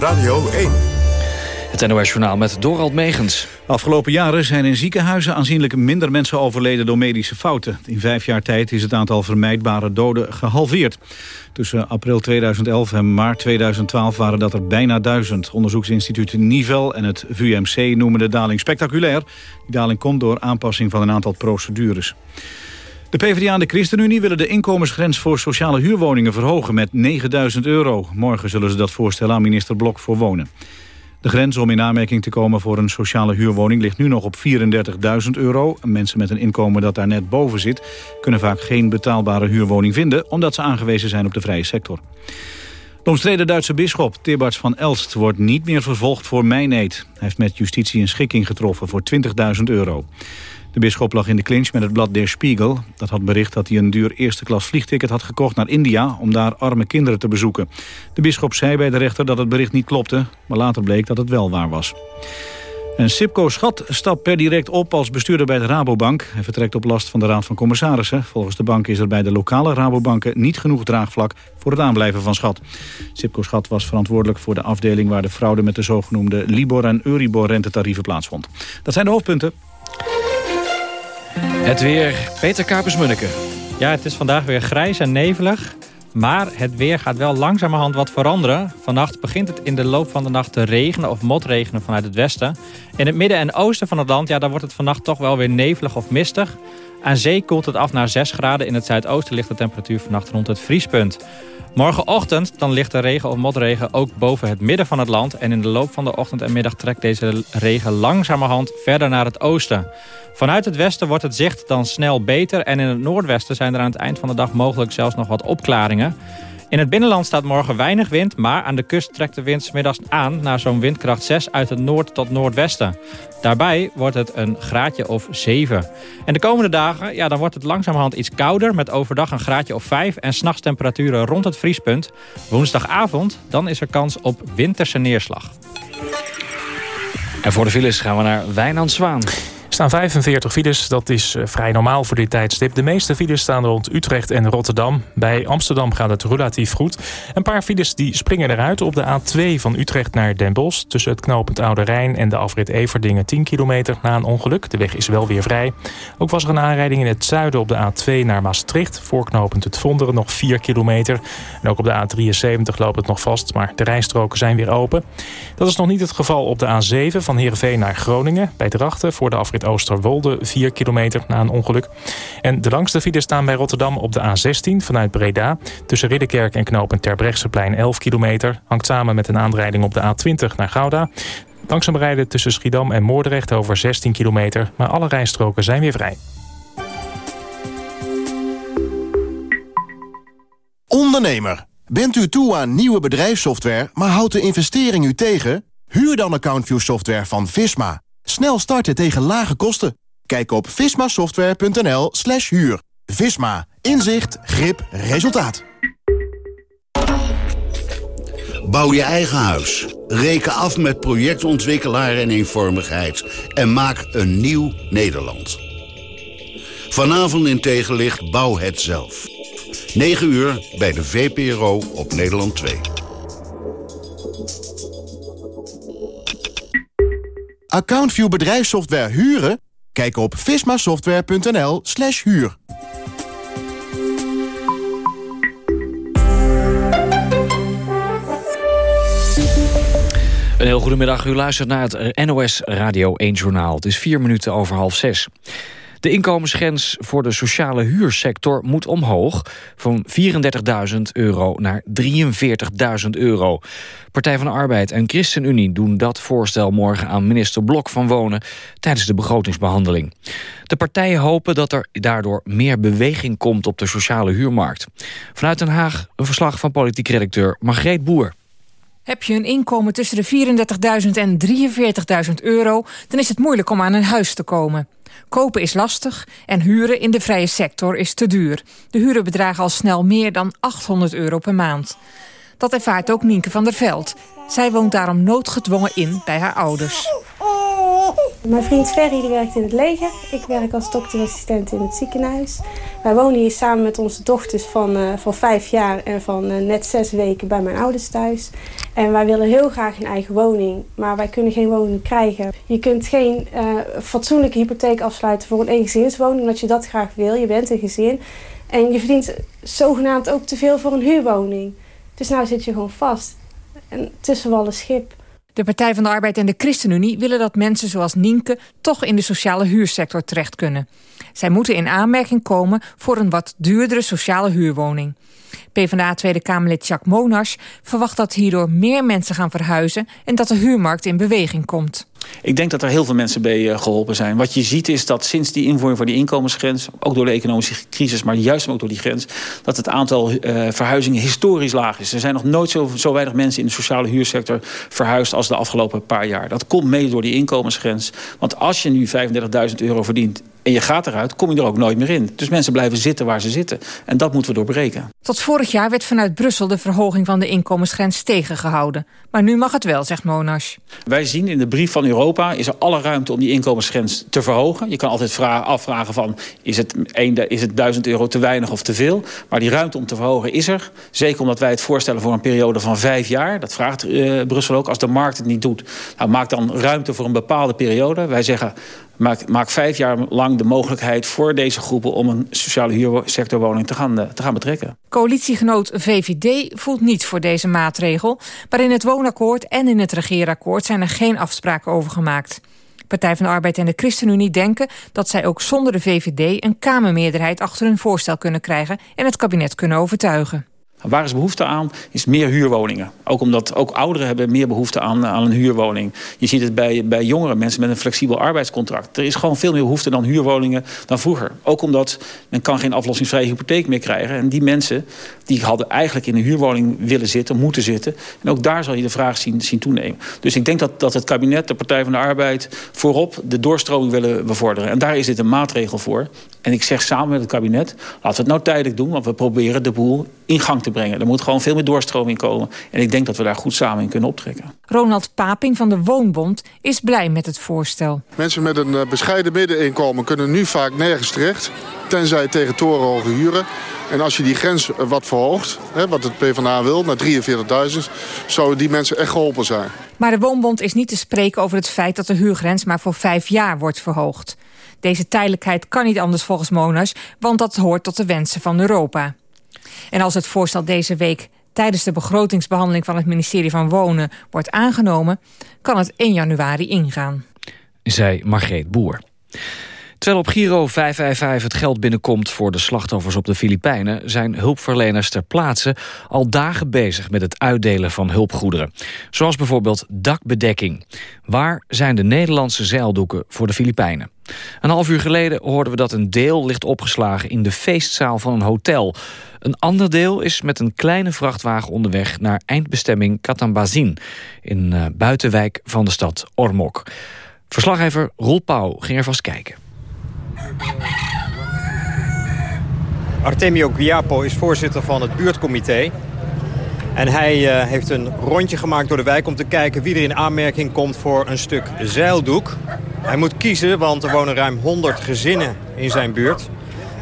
S1: Radio 1.
S2: Het NOS-journaal met Dorald Megens.
S3: Afgelopen jaren zijn in ziekenhuizen aanzienlijk minder mensen overleden door medische fouten. In vijf jaar tijd is het aantal vermijdbare doden gehalveerd. Tussen april 2011 en maart 2012 waren dat er bijna duizend. Onderzoeksinstituut Nivel en het VUMC noemen de daling spectaculair. Die daling komt door aanpassing van een aantal procedures. De PvdA en de ChristenUnie willen de inkomensgrens voor sociale huurwoningen verhogen met 9000 euro. Morgen zullen ze dat voorstellen aan minister Blok voor Wonen. De grens om in aanmerking te komen voor een sociale huurwoning ligt nu nog op 34.000 euro. Mensen met een inkomen dat daar net boven zit... kunnen vaak geen betaalbare huurwoning vinden... omdat ze aangewezen zijn op de vrije sector. De omstreden Duitse bisschop Tibbarts van Elst wordt niet meer vervolgd voor mijneed. Hij heeft met justitie een schikking getroffen voor 20.000 euro. De bisschop lag in de clinch met het blad Der Spiegel. Dat had bericht dat hij een duur eerste klas vliegticket had gekocht naar India... om daar arme kinderen te bezoeken. De bisschop zei bij de rechter dat het bericht niet klopte... maar later bleek dat het wel waar was. En Sipco Schat stapt per direct op als bestuurder bij de Rabobank. Hij vertrekt op last van de Raad van Commissarissen. Volgens de bank is er bij de lokale Rabobanken niet genoeg draagvlak voor het aanblijven van Schat. Sipco Schat was verantwoordelijk voor de afdeling waar de fraude met de zogenoemde Libor en Euribor rentetarieven plaatsvond. Dat zijn de hoofdpunten.
S2: Het weer, Peter Kapers-Munneke.
S33: Ja, het is vandaag weer grijs en nevelig. Maar het weer gaat wel langzamerhand wat veranderen. Vannacht begint het in de loop van de nacht te regenen of motregenen vanuit het westen. In het midden en oosten van het land ja, daar wordt het vannacht toch wel weer nevelig of mistig. Aan zee koelt het af naar 6 graden. In het zuidoosten ligt de temperatuur vannacht rond het vriespunt. Morgenochtend dan ligt de regen of motregen ook boven het midden van het land. En in de loop van de ochtend en middag trekt deze regen langzamerhand verder naar het oosten. Vanuit het westen wordt het zicht dan snel beter. En in het noordwesten zijn er aan het eind van de dag mogelijk zelfs nog wat opklaringen. In het binnenland staat morgen weinig wind, maar aan de kust trekt de wind middags aan naar zo'n windkracht 6 uit het noord tot noordwesten. Daarbij wordt het een graadje of 7. En de komende dagen, ja, dan wordt het langzamerhand iets kouder met overdag een graadje of 5 en s'nachts temperaturen rond het vriespunt. Woensdagavond, dan is er kans op winterse neerslag.
S2: En voor de files gaan we naar Wijnand Zwaan
S6: staan 45 files, dat is eh, vrij normaal voor dit tijdstip. De meeste files staan rond Utrecht en Rotterdam. Bij Amsterdam gaat het relatief goed. Een paar files die springen eruit op de A2 van Utrecht naar Den Bosch... tussen het knooppunt Oude Rijn en de afrit Everdingen 10 kilometer na een ongeluk. De weg is wel weer vrij. Ook was er een aanrijding in het zuiden op de A2 naar Maastricht... voorknopend het Vonderen nog 4 kilometer. En ook op de A73 loopt het nog vast, maar de rijstroken zijn weer open. Dat is nog niet het geval op de A7 van Heerenveen naar Groningen... bij Drachten voor de afrit Oosterwolde 4 kilometer na een ongeluk. En de langste files staan bij Rotterdam op de A16 vanuit Breda. Tussen Ridderkerk en knooppunt Terbrechtseplein 11 kilometer. Hangt samen met een aanrijding op de A20 naar Gouda. Langzaam rijden tussen Schiedam en Moordrecht over 16 kilometer. Maar alle rijstroken zijn weer vrij.
S34: Ondernemer, bent u toe aan nieuwe bedrijfssoftware, maar houdt de investering u tegen? Huur dan AccountView software van Visma. Snel starten tegen lage kosten. Kijk op vismasoftware.nl slash huur. Visma. Inzicht, grip, resultaat.
S35: Bouw je eigen huis. Reken af met projectontwikkelaar en eenvormigheid. En maak een nieuw Nederland. Vanavond in tegenlicht Bouw het zelf. 9 uur bij de VPRO op Nederland 2.
S34: AccountView bedrijfssoftware huren? Kijk op vismasoftware.nl slash huur.
S2: Een heel goedemiddag. U luistert naar het NOS Radio 1 Journaal. Het is vier minuten over half zes. De inkomensgrens voor de sociale huursector moet omhoog... van 34.000 euro naar 43.000 euro. Partij van de Arbeid en ChristenUnie doen dat voorstel morgen aan minister Blok van Wonen... tijdens de begrotingsbehandeling. De partijen hopen dat er daardoor meer beweging komt op de sociale huurmarkt. Vanuit Den Haag een verslag van politiek redacteur Margreet Boer.
S36: Heb je een inkomen tussen de 34.000 en 43.000 euro... dan is het moeilijk om aan een huis te komen. Kopen is lastig en huren in de vrije sector is te duur. De huren bedragen al snel meer dan 800 euro per maand. Dat ervaart ook Nienke van der Veld. Zij woont daarom noodgedwongen in bij haar ouders.
S37: Mijn vriend Ferry die werkt in het leger. Ik werk als dokterassistent in het ziekenhuis. Wij wonen hier samen met onze dochters van, uh, van vijf jaar en van uh, net zes weken bij mijn ouders thuis. En wij willen heel graag een eigen woning, maar wij kunnen geen woning krijgen. Je kunt geen uh, fatsoenlijke hypotheek afsluiten voor een eengezinswoning, omdat je dat graag wil. Je bent een gezin. En je verdient zogenaamd ook te veel voor een huurwoning. Dus nou zit je gewoon vast. En tussen schip.
S36: De Partij van de Arbeid en de ChristenUnie willen dat mensen zoals Nienke toch in de sociale huursector terecht kunnen. Zij moeten in aanmerking komen voor een wat duurdere sociale huurwoning. PvdA Tweede Kamerlid Jacques Monash verwacht dat hierdoor meer mensen gaan verhuizen... en dat de huurmarkt in beweging komt.
S38: Ik denk dat er heel veel mensen bij eh, geholpen zijn. Wat je ziet is dat sinds die invoering van die inkomensgrens... ook door de economische crisis, maar juist ook door die grens... dat het aantal uh, verhuizingen historisch laag is. Er zijn nog nooit zo, zo weinig mensen in de sociale huursector verhuisd... als de afgelopen paar jaar. Dat komt mee door die inkomensgrens. Want als je nu 35.000 euro verdient en je gaat eruit, kom je er ook nooit meer in. Dus mensen blijven zitten waar ze zitten. En dat moeten we doorbreken.
S36: Tot vorig jaar werd vanuit Brussel de verhoging van de inkomensgrens tegengehouden. Maar nu mag het wel, zegt Monash.
S38: Wij zien in de brief van Europa is er alle ruimte om die inkomensgrens te verhogen. Je kan altijd vragen, afvragen van is het, een, is het 1000 euro te weinig of te veel. Maar die ruimte om te verhogen is er. Zeker omdat wij het voorstellen voor een periode van vijf jaar. Dat vraagt uh, Brussel ook. Als de markt het niet doet, nou, maak dan ruimte voor een bepaalde periode. Wij zeggen maak, vijf jaar lang de mogelijkheid voor deze groepen... om een sociale huursectorwoning te gaan, te gaan betrekken.
S36: Coalitiegenoot VVD voelt niet voor deze maatregel. Maar in het woonakkoord en in het regeerakkoord zijn er geen afspraken over gemaakt. Partij van de Arbeid en de ChristenUnie denken dat zij ook zonder de VVD... een Kamermeerderheid achter hun voorstel kunnen krijgen... en het kabinet kunnen overtuigen.
S38: Waar is behoefte aan? Is meer huurwoningen. Ook omdat ook ouderen hebben meer behoefte aan, aan een huurwoning. Je ziet het bij, bij jongere mensen met een flexibel arbeidscontract. Er is gewoon veel meer behoefte dan huurwoningen dan vroeger. Ook omdat men kan geen aflossingsvrije hypotheek meer krijgen. En die mensen die hadden eigenlijk in een huurwoning willen zitten, moeten zitten. En ook daar zal je de vraag zien, zien toenemen. Dus ik denk dat, dat het kabinet, de Partij van de Arbeid... voorop de doorstroming willen bevorderen. En daar is dit een maatregel voor. En ik zeg samen met het kabinet, laten we het nou tijdelijk doen... want we proberen de boel in gang te brengen. Er moet gewoon veel meer doorstroming komen. En ik denk dat we daar goed samen in kunnen optrekken.
S36: Ronald Paping van de Woonbond is blij met het voorstel.
S32: Mensen met een bescheiden middeninkomen kunnen nu vaak nergens terecht... tenzij tegen torenhoge huren. En als je die grens wat verhoogt, hè, wat het PvdA wil, naar 43.000... zouden die mensen echt geholpen zijn.
S36: Maar de Woonbond is niet te spreken over het feit dat de huurgrens maar voor vijf jaar wordt verhoogd. Deze tijdelijkheid kan niet anders volgens Monas, want dat hoort tot de wensen van Europa. En als het voorstel deze week tijdens de begrotingsbehandeling van het ministerie van Wonen wordt aangenomen, kan het 1 januari ingaan.
S2: Zei Margreet Boer. Terwijl op Giro 555 het geld binnenkomt voor de slachtoffers op de Filipijnen... zijn hulpverleners ter plaatse al dagen bezig met het uitdelen van hulpgoederen. Zoals bijvoorbeeld dakbedekking. Waar zijn de Nederlandse zeildoeken voor de Filipijnen? Een half uur geleden hoorden we dat een deel ligt opgeslagen in de feestzaal van een hotel. Een ander deel is met een kleine vrachtwagen onderweg naar eindbestemming Katambazin... in uh, buitenwijk van de stad Ormok. Verslaggever Roel Pauw ging er vast kijken.
S16: Artemio Guiapo is voorzitter van het buurtcomité. En hij uh, heeft een rondje gemaakt door de wijk om te kijken wie er in aanmerking komt voor een stuk zeildoek. Hij moet kiezen, want er wonen ruim 100 gezinnen in zijn buurt.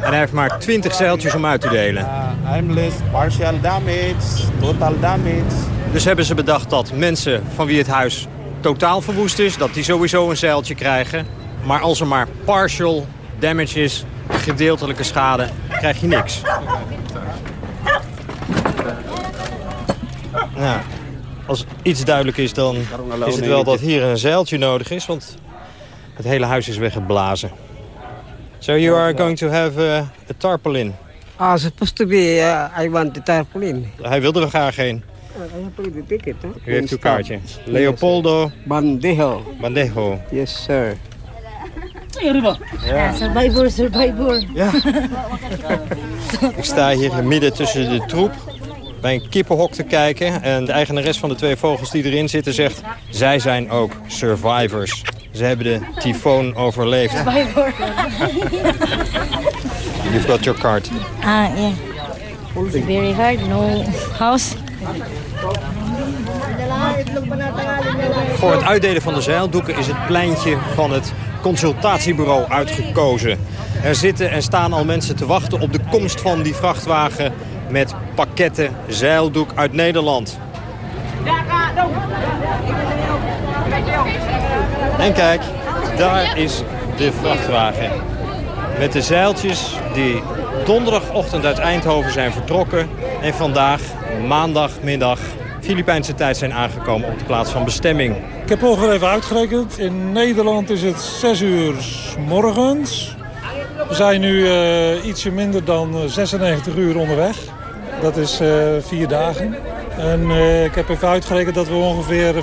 S16: En hij heeft maar 20 zeiltjes om uit te delen.
S39: I'm list partial damage, total damage.
S16: Dus hebben ze bedacht dat mensen van wie het huis totaal verwoest is... dat die sowieso een zeiltje krijgen. Maar als er maar partial damage is, gedeeltelijke schade, krijg je niks. Nou, als iets duidelijk is, dan is het wel dat hier een zeiltje nodig is, want het hele huis is weggeblazen. So you are going to have a, a tarpaulin?
S40: Ah, supposed to be, uh, I want the tarpaulin.
S16: Hij wilde er graag heen.
S40: I have the ticket, huh?
S16: U heeft uw kaartje. Leopoldo
S40: Bandejo.
S16: Bandejo.
S40: Yes, sir.
S41: Ja, survivor, survivor.
S16: Ja. Ik sta hier midden tussen de troep bij een kippenhok te kijken. En de eigenares van de twee vogels die erin zitten zegt... zij zijn ook survivors. Ze hebben de tyfoon overleefd. You've got your card.
S41: Ah, yeah. It's very hard. No house.
S16: Voor het uitdelen van de zeildoeken is het pleintje van het consultatiebureau uitgekozen. Er zitten en staan al mensen te wachten op de komst van die vrachtwagen met pakketten zeildoek uit Nederland. En kijk, daar is de vrachtwagen. Met de zeiltjes die donderdagochtend uit Eindhoven zijn vertrokken... en vandaag, maandagmiddag, Filipijnse tijd zijn aangekomen op de plaats van bestemming.
S42: Ik heb ongeveer even uitgerekend. In Nederland is het 6 uur morgens. We zijn nu uh, ietsje minder dan 96 uur onderweg. Dat is vier dagen. En ik heb even uitgerekend dat we ongeveer 35%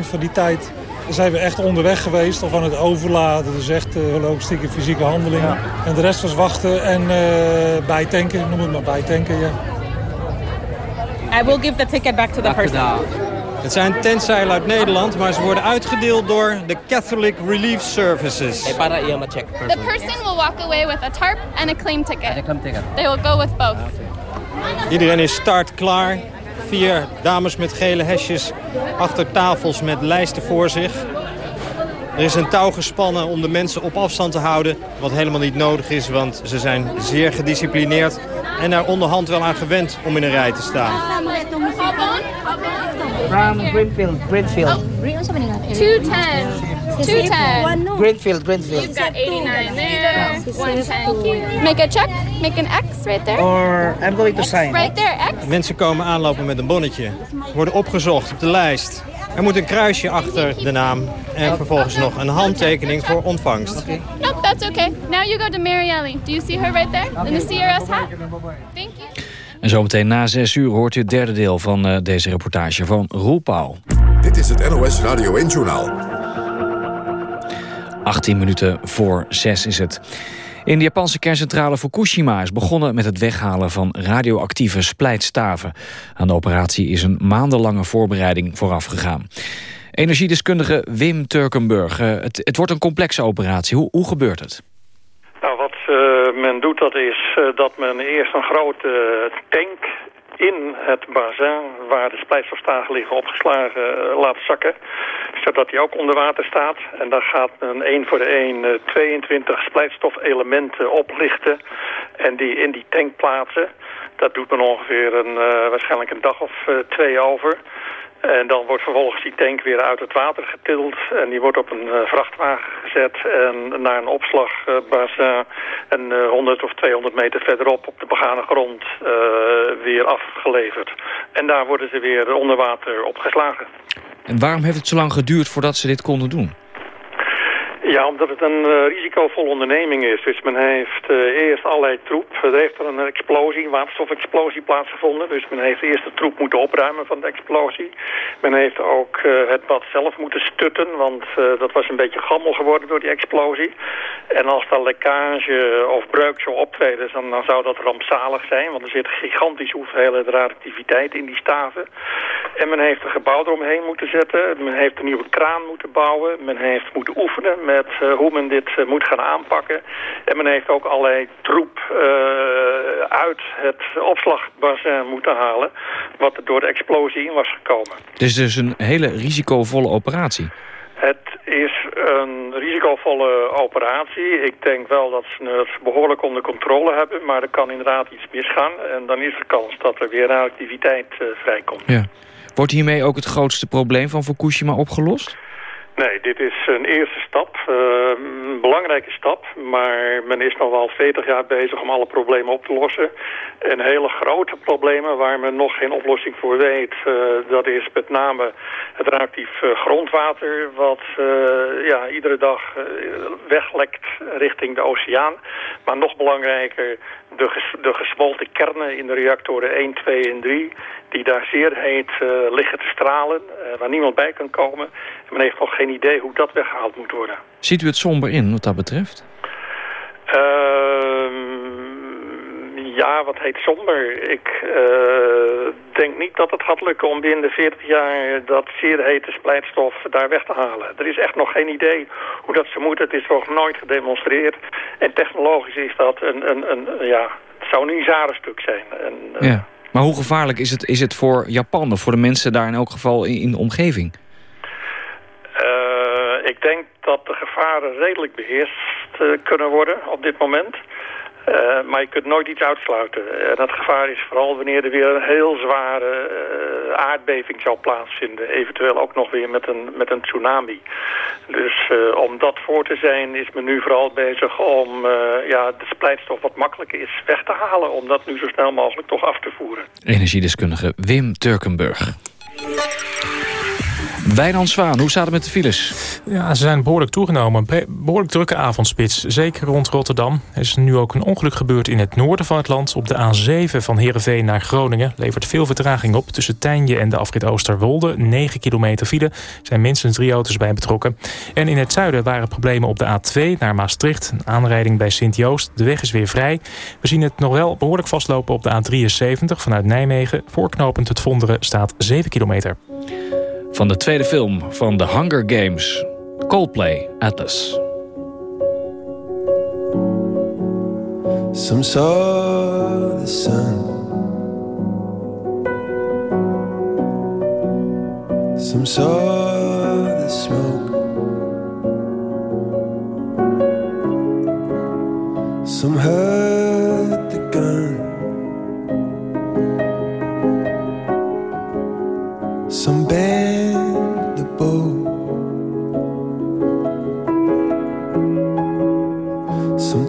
S42: van die tijd zijn we echt onderweg geweest of aan het overladen. Dus echt uh, logistieke fysieke handelingen. En de rest was wachten en uh, bijtanken, noem het maar bijtanken, ja.
S41: I will give the ticket back to the person.
S16: Het zijn tentzeilen uit Nederland, maar ze worden uitgedeeld door de Catholic Relief Services.
S41: The person will walk away with a tarp and a claim ticket. They will go with both.
S16: Iedereen is startklaar. Vier dames met gele hesjes achter tafels met lijsten voor zich. Er is een touw gespannen om de mensen op afstand te houden. Wat helemaal niet nodig is, want ze zijn zeer gedisciplineerd... en daar onderhand wel aan gewend om in een rij te staan.
S41: From Greenfield, Greenfield. 210. 210.
S40: Greenfield, Greenfield.
S41: You've got 89 there. 110 Make a check. Make an X right there.
S40: Or I'm going to sign.
S41: Right there, X.
S16: Mensen komen aanlopen met een bonnetje. Worden opgezocht op de lijst. Er moet een kruisje achter de naam. En vervolgens nog een handtekening voor ontvangst.
S41: Nope, that's okay. Now you go to Mary Ellie. Do you see her right there? In the CRS hat? Thank you.
S2: En zometeen na zes uur hoort u het derde deel van uh, deze reportage van Roel Pauw.
S1: Dit is het NOS Radio 1-journaal.
S2: 18 minuten voor 6 is het. In de Japanse kerncentrale Fukushima is begonnen met het weghalen van radioactieve splijtstaven. Aan de operatie is een maandenlange voorbereiding vooraf gegaan. Energiedeskundige Wim Turkenburg, uh, het, het, wordt een complexe operatie. Hoe, gebeurt het?
S43: Nou, wat uh, men doet, dat is uh, dat men eerst een grote tank in het bazin waar de splijtstofstagen liggen opgeslagen uh, laat zakken. Zodat die ook onder water staat. En dan gaat men één voor de één uh, 22 splijtstofelementen oplichten. En die in die tank plaatsen. Dat doet men ongeveer een, uh, waarschijnlijk een dag of twee over. En dan wordt vervolgens die tank weer uit het water getild. En die wordt op een uh, vrachtwagen gezet en naar een opslagbassin. en uh, 100 of 200 meter verderop op de begane grond weer afgeleverd. En daar worden ze weer onder water opgeslagen.
S2: En waarom heeft het zo lang geduurd voordat ze dit konden doen?
S43: Omdat het een uh, risicovolle onderneming is. Dus men heeft uh, eerst allerlei troep. Er heeft er een explosie, een waterstofexplosie plaatsgevonden. Dus men heeft eerst de troep moeten opruimen van de explosie. Men heeft ook het bad zelf moeten stutten, want dat was een beetje gammel geworden door die explosie. En als er lekkage of breuk zou optreden, dan, zou dat rampzalig zijn. Want er zit gigantische hoeveelheid radioactiviteit in die staven. En men heeft een gebouw eromheen moeten zetten. Men heeft een nieuwe kraan moeten bouwen. Men heeft moeten oefenen met hoe men dit uh, moet gaan aanpakken. En men heeft ook allerlei troep uh, uit het opslagbassin moeten halen... wat er door de explosie in was gekomen.
S2: Het is dus een hele risicovolle operatie.
S43: Het is een risicovolle operatie. Ik denk wel dat ze het behoorlijk onder controle hebben... maar er kan inderdaad iets misgaan. En dan is er kans dat er weer radioactiviteit vrijkomt.
S2: Ja. Wordt hiermee ook het grootste probleem van Fukushima opgelost?
S43: Nee, dit is een eerste stap, uh, een belangrijke stap, maar men is nog wel 40 jaar bezig om alle problemen op te lossen. En hele grote problemen waar men nog geen oplossing voor weet, uh, dat is met name het reactief uh, grondwater, wat ja, iedere dag weglekt richting de oceaan. Maar nog belangrijker, de, ges de gesmolten kernen in de reactoren 1, 2 en 3, die daar zeer heet uh, liggen te stralen, uh, waar niemand bij kan komen. En men heeft nog geen idee hoe dat weggehaald moet worden.
S2: Ziet u het somber in wat dat betreft?
S43: Uh, ja, wat heet somber? Ik uh, denk niet dat het gaat lukken om binnen de 40 jaar dat zeer hete splijtstof daar weg te halen. Er is echt nog geen idee hoe dat ze moeten. Het is nog nooit gedemonstreerd. En technologisch is dat een, een, een ja, het zou een Isara-stuk zijn. En,
S2: uh, ja. Maar hoe gevaarlijk is het, is het voor Japan of voor de mensen daar in elk geval in, in de omgeving?
S43: Uh, ik denk dat de gevaren redelijk beheerst kunnen worden op dit moment. Uh, maar je kunt nooit iets uitsluiten. En dat gevaar is vooral wanneer er weer een heel zware uh, aardbeving zou plaatsvinden. Eventueel ook nog weer met een, met een tsunami. Dus om dat voor te zijn is men nu vooral bezig om ja, de splijtstof wat makkelijker is weg te halen. Om dat nu zo snel mogelijk toch af te voeren.
S2: Energiedeskundige Wim Turkenburg. Wijnand Zwaan, hoe staat het met de files?
S6: Ja, ze zijn behoorlijk toegenomen. behoorlijk drukke avondspits, zeker rond Rotterdam. Er is nu ook een ongeluk gebeurd in het noorden van het land. Op de A7 van Heerenveen naar Groningen levert veel vertraging op. Tussen Tijnje en de afrit Oosterwolde, 9 kilometer file. Zijn minstens drie auto's bij betrokken. En in het zuiden waren problemen op de A2 naar Maastricht. Een aanrijding bij Sint-Joost. De weg is weer vrij. We zien het nog wel behoorlijk vastlopen op de A73 vanuit Nijmegen. Voorknopend het Vonderen staat 7 kilometer.
S2: Van de tweede film van The Hunger Games, Coldplay, Atlas.
S44: Some saw the sun. Some saw the smoke. Some heard the gun. Some bend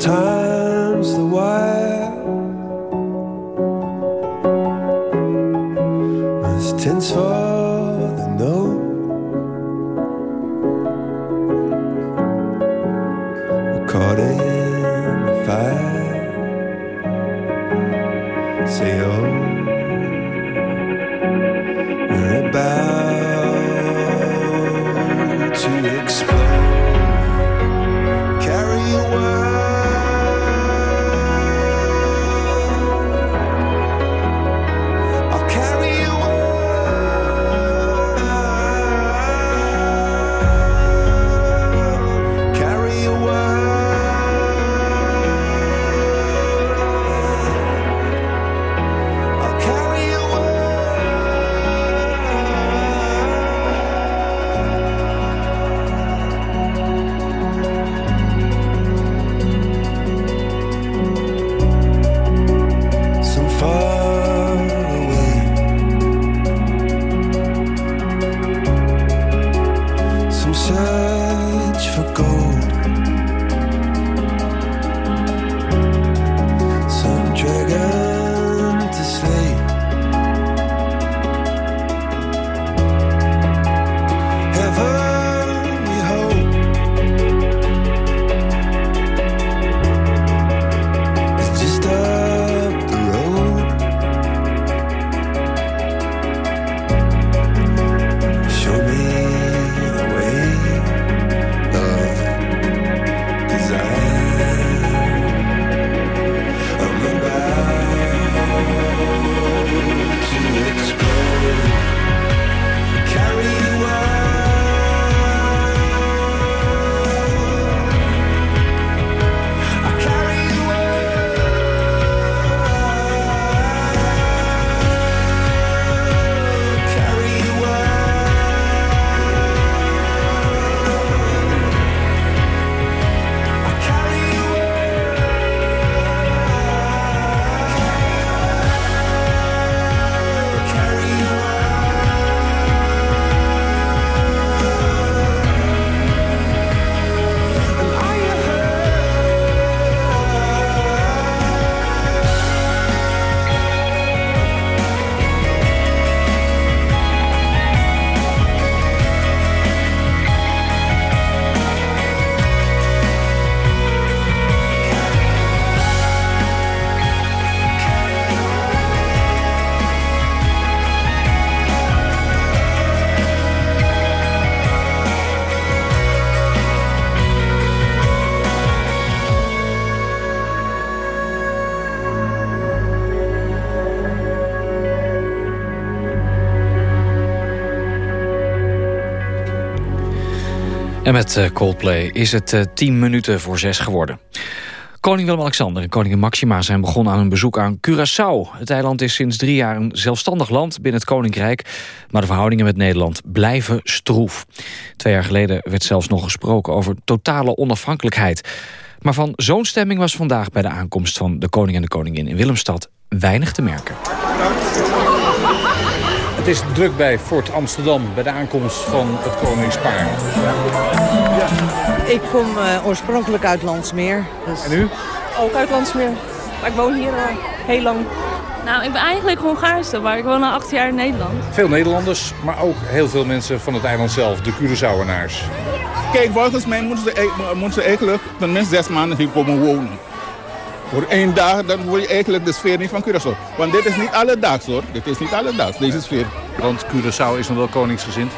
S44: Sometimes the wire. Must tense for the no We're caught in the fire. Say oh
S2: En met eh, Coldplay is het eh, 10 minuten voor 6 geworden. Koning Willem-Alexander en koningin Maxima zijn begonnen aan hun bezoek aan Curaçao. Het eiland is sinds drie jaar een zelfstandig land binnen het Koninkrijk... maar de verhoudingen met Nederland blijven stroef. Twee jaar geleden werd zelfs nog gesproken over totale onafhankelijkheid. Maar van zo'n stemming was vandaag bij de aankomst van de koning en de koningin in Willemstad weinig te merken.
S45: Het is druk bij Fort Amsterdam bij de aankomst van het koningspaar.
S46: Ik kom eh, oorspronkelijk uit Landsmeer. Dus...
S45: En u?
S47: Ook uit Landsmeer. Maar ik woon hier al heel lang.
S46: Nou, ik ben eigenlijk Hongaarse, maar ik woon al acht jaar in Nederland.
S45: Veel Nederlanders, maar ook heel veel mensen van het eiland zelf, de Curaçaoenaars.
S39: Kijk, volgens mij moeten ze, moeten ze eigenlijk tenminste zes maanden hier komen wonen. Voor één dag, dan word je eigenlijk de sfeer niet van Curaçao. Want dit is niet alledaags hoor. Dit is niet alledaags, deze sfeer.
S45: Want Curaçao is nog wel koningsgezind.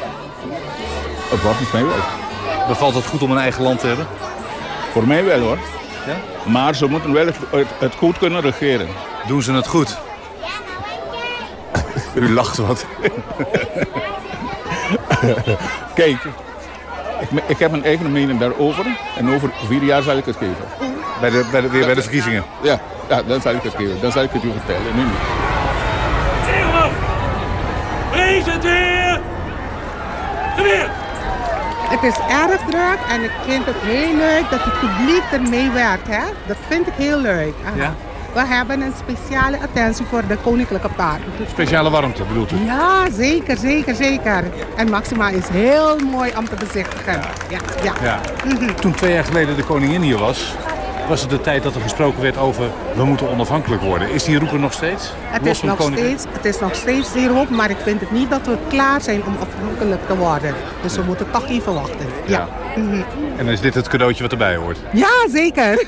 S39: Het wordt mij wel.
S45: Bevalt het goed om een eigen land te hebben?
S39: Voor mij wel hoor.
S45: Ja?
S39: Maar ze moeten wel het, het, het goed kunnen regeren.
S45: Doen ze het goed? U lacht wat.
S39: Kijk, ik, ik heb een eigen mening daarover. En over vier jaar zal ik het geven.
S45: Bij de, bij de, weer bij de verkiezingen?
S39: Ja, ja, dan zal ik het geven. Dan zal ik het u vertellen. Nu niet.
S47: Presenteer! Geweer!
S48: Het is erg druk en ik vind het heel leuk dat het publiek er meewerkt. Hè? Dat vind ik heel leuk.
S45: Ja?
S48: We hebben een speciale attentie voor de koninklijke paarden.
S45: Speciale warmte bedoelt u?
S48: Ja, zeker, zeker, zeker. En Maxima is heel mooi om te bezichtigen. Ja, ja.
S45: Ja. Toen twee jaar geleden de koningin hier was, was het de tijd dat er gesproken werd over we moeten onafhankelijk worden. Is die roep er nog steeds?
S48: Het is, nog steeds, het is nog steeds die roep, maar ik vind het niet dat we klaar zijn om afhankelijk te worden. Dus we moeten toch even wachten. Ja. Mhm.
S45: En is dit het cadeautje wat erbij hoort.
S48: Ja, zeker.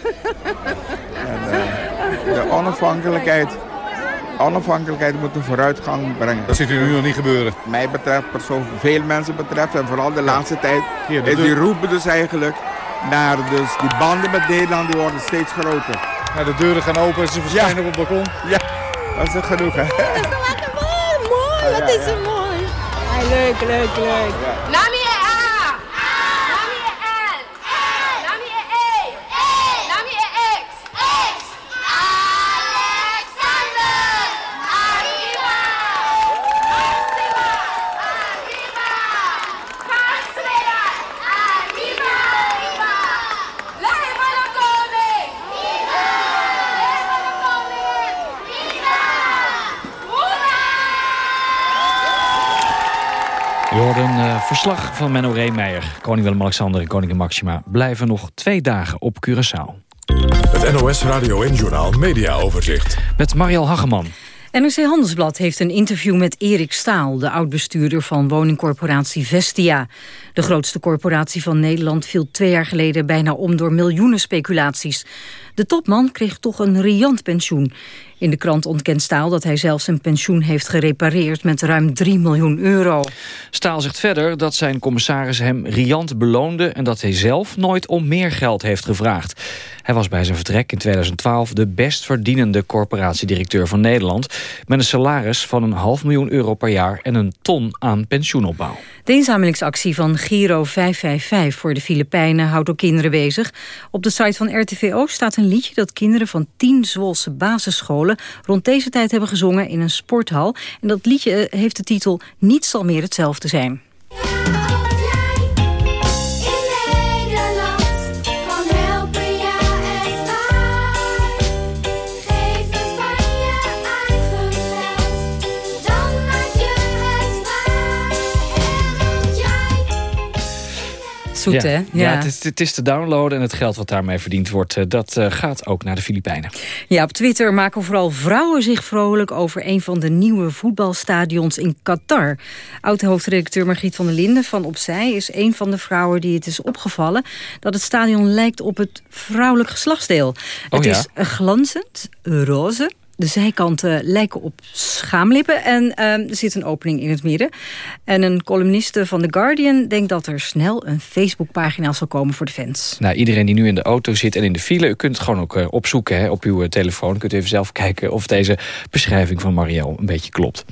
S39: De onafhankelijkheid. Onafhankelijkheid moet een vooruitgang brengen.
S45: Dat ziet u nu nog niet gebeuren.
S39: Mij betreft, persoon, veel mensen betreft en vooral de laatste tijd,
S45: Hier,
S39: is die roepen dus eigenlijk naar dus die banden met Nederland die worden steeds groter.
S45: Ja, de deuren gaan open en ze verschijnen op het balkon.
S39: Ja, dat is genoeg hè.
S48: mooi,
S39: wat is
S48: er mooi. leuk, leuk, leuk
S41: e A. Nami e N. Nami e E. Nami e X. X. Alexander. Arriba. Maxima. Arriba. Castrea. Arriba. Arriba. Leva la koning. Viva. Leva la koning. Viva. Hoera.
S2: Je hoorde een eh, verslag van Menno Reemeijer. Koning Willem-Alexander en koningin Maxima blijven nog twee dagen op Curaçao.
S1: Het NOS Radio en Journaal Media Overzicht.
S2: Met Mariel Hageman.
S49: NRC Handelsblad heeft een interview met Erik Staal... de oud-bestuurder van woningcorporatie Vestia. De grootste corporatie van Nederland viel twee jaar geleden... bijna om door miljoenen speculaties. De topman kreeg toch een riant pensioen. In de krant ontkent Staal dat hij zelf zijn pensioen heeft gerepareerd... met ruim 3 miljoen euro.
S2: Staal zegt verder dat zijn commissaris hem riant beloonde... en dat hij zelf nooit om meer geld heeft gevraagd. Hij was bij zijn vertrek in 2012 de best verdienende corporatiedirecteur van Nederland... met een salaris van een half miljoen euro per jaar en een ton aan pensioenopbouw.
S49: De inzamelingsactie van Giro 555 voor de Filipijnen houdt ook kinderen bezig. Op de site van RTVO staat een liedje dat kinderen van tien Zwolse basisscholen rond deze tijd hebben gezongen in een sporthal. En dat liedje eh, heeft de titel Niets zal meer hetzelfde zijn.
S41: Ja.
S49: hè?
S2: Ja, het, is, het is te downloaden en het geld wat daarmee verdiend wordt... eh, dat eh, gaat ook naar de Filipijnen.
S49: Ja, op Twitter maken vooral vrouwen zich vrolijk over een van de nieuwe voetbalstadions in Qatar. Oud-hoofdredacteur Margriet van der Linden van Opzij is een van de vrouwen die het is opgevallen dat het stadion lijkt op het vrouwelijk geslachtsdeel. het
S2: ja?
S49: is glanzend, roze. De zijkanten lijken op schaamlippen en ehm, er zit een opening in het midden. En een columniste van The Guardian denkt dat er snel een Facebookpagina zal komen voor de fans.
S2: Nou, iedereen die nu in de auto zit en in de file... u kunt het gewoon ook eh, opzoeken hè, op uw eh, telefoon. U kunt even zelf kijken of deze beschrijving van Marielle een beetje klopt.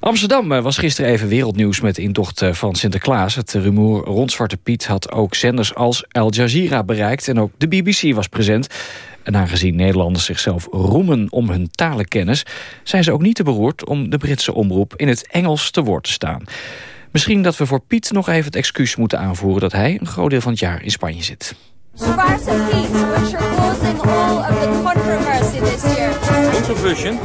S2: Amsterdam eh, was gisteren even wereldnieuws met de intocht van Sinterklaas. Het rumoer rond Zwarte Piet had ook zenders als Al Jazeera bereikt... en ook de BBC was present. En aangezien Nederlanders zichzelf roemen om hun talenkennis... zijn ze ook niet te beroerd om de Britse omroep in het Engels te woord te staan. Misschien dat we voor Piet nog even het excuus moeten aanvoeren... dat hij een groot deel van het jaar in Spanje zit.
S41: Which are causing all of the controversy this year.
S47: Controversion?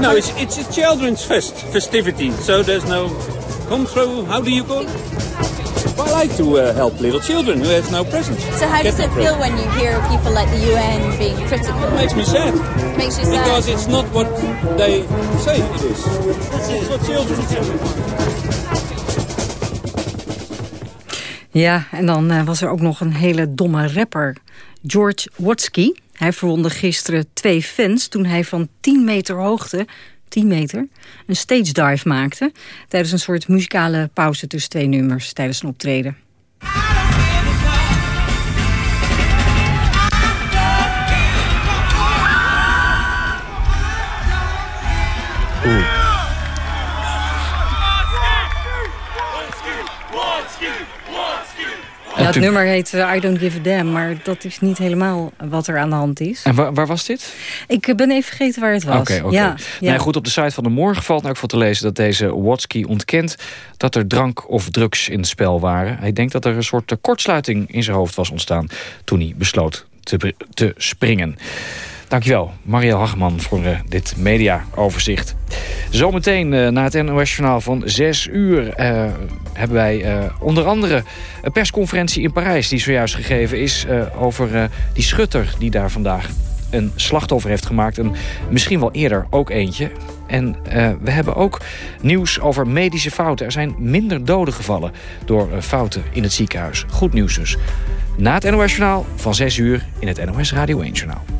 S47: No, it's, it's a children's fest, festivity, so there's no... Come through, how do you call it? I like to uh, help little children who have no presents.
S50: So how does it feel when you hear people like the UN being critical?
S47: It makes me sad.
S50: Makes you sad.
S47: Because it's not what they say it is. It's for children.
S49: Ja, en dan eh, was er ook nog een hele domme rapper, George Watsky. Hij verwonde gisteren twee fans toen hij van 10 meter hoogte 10 meter, een stage dive maakte... tijdens een soort muzikale pauze tussen twee nummers tijdens een optreden. Het nummer heet eh, I Don't Give a Damn, maar dat is niet helemaal wat er aan de hand is.
S2: En waar, waar was dit?
S49: Ik eh, ben even vergeten waar het was.
S2: Oké, oké.
S49: Ja, ja.
S2: Nee, goed, op de site van de Morgen valt ook voor te lezen... dat deze Watsky ontkent dat er drank of drugs in het spel waren. Hij denkt dat er een soort kortsluiting in zijn hoofd was ontstaan... toen hij besloot te, te springen. Dankjewel, Marielle Hagman, voor uh, dit mediaoverzicht. Zometeen uh, na het NOS-journaal van 6 uur... Uh, hebben wij onder andere een persconferentie in Parijs... die zojuist gegeven is over die schutter die daar vandaag een slachtoffer heeft gemaakt. En misschien wel eerder ook eentje. En we hebben ook nieuws over medische fouten. Er zijn minder doden gevallen door fouten in het ziekenhuis. Goed nieuws dus. Na het NOS-journaal van 6 uur in het NOS Radio 1-journaal.
S16: Kijk,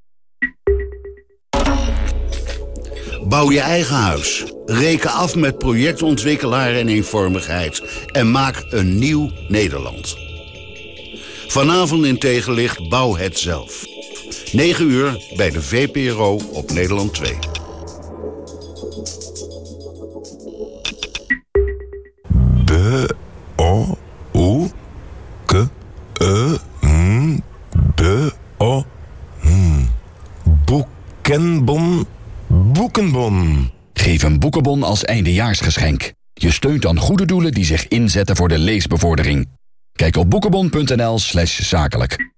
S51: Bouw je eigen huis. Reken af met projectontwikkelaar en eenvormigheid. En maak een nieuw Nederland. Vanavond in tegenlicht Bouw het zelf. 9 uur bij de VPRO op Nederland 2.
S52: B O U K E N B O N Boekenbon Boekenbon.
S53: Geef een boekenbon als eindejaarsgeschenk. Je steunt dan goede doelen die zich inzetten voor de leesbevordering. Kijk op boekenbon.nl slash zakelijk.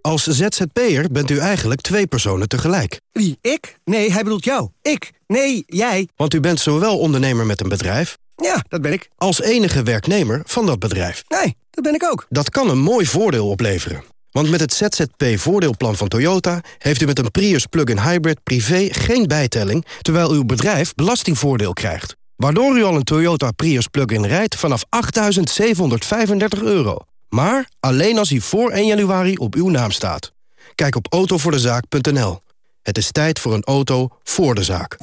S54: Als ZZP'er bent u eigenlijk twee personen tegelijk.
S55: Wie, ik? Nee, hij bedoelt jou. Ik? Nee, jij.
S54: Want u bent zowel ondernemer met een bedrijf...
S55: Ja, dat ben ik.
S54: ...als enige werknemer van dat bedrijf.
S55: Nee, dat ben ik ook.
S54: Dat kan een mooi voordeel opleveren. Want met het ZZP-voordeelplan van Toyota... heeft u met een Prius plug-in hybrid privé geen bijtelling... terwijl uw bedrijf belastingvoordeel krijgt. Waardoor u al een Toyota Prius plug-in rijdt vanaf 8.735 euro. Maar alleen als hij voor 1 januari op uw naam staat. Kijk op autovoordezaak.nl. Het is tijd voor een auto voor de zaak.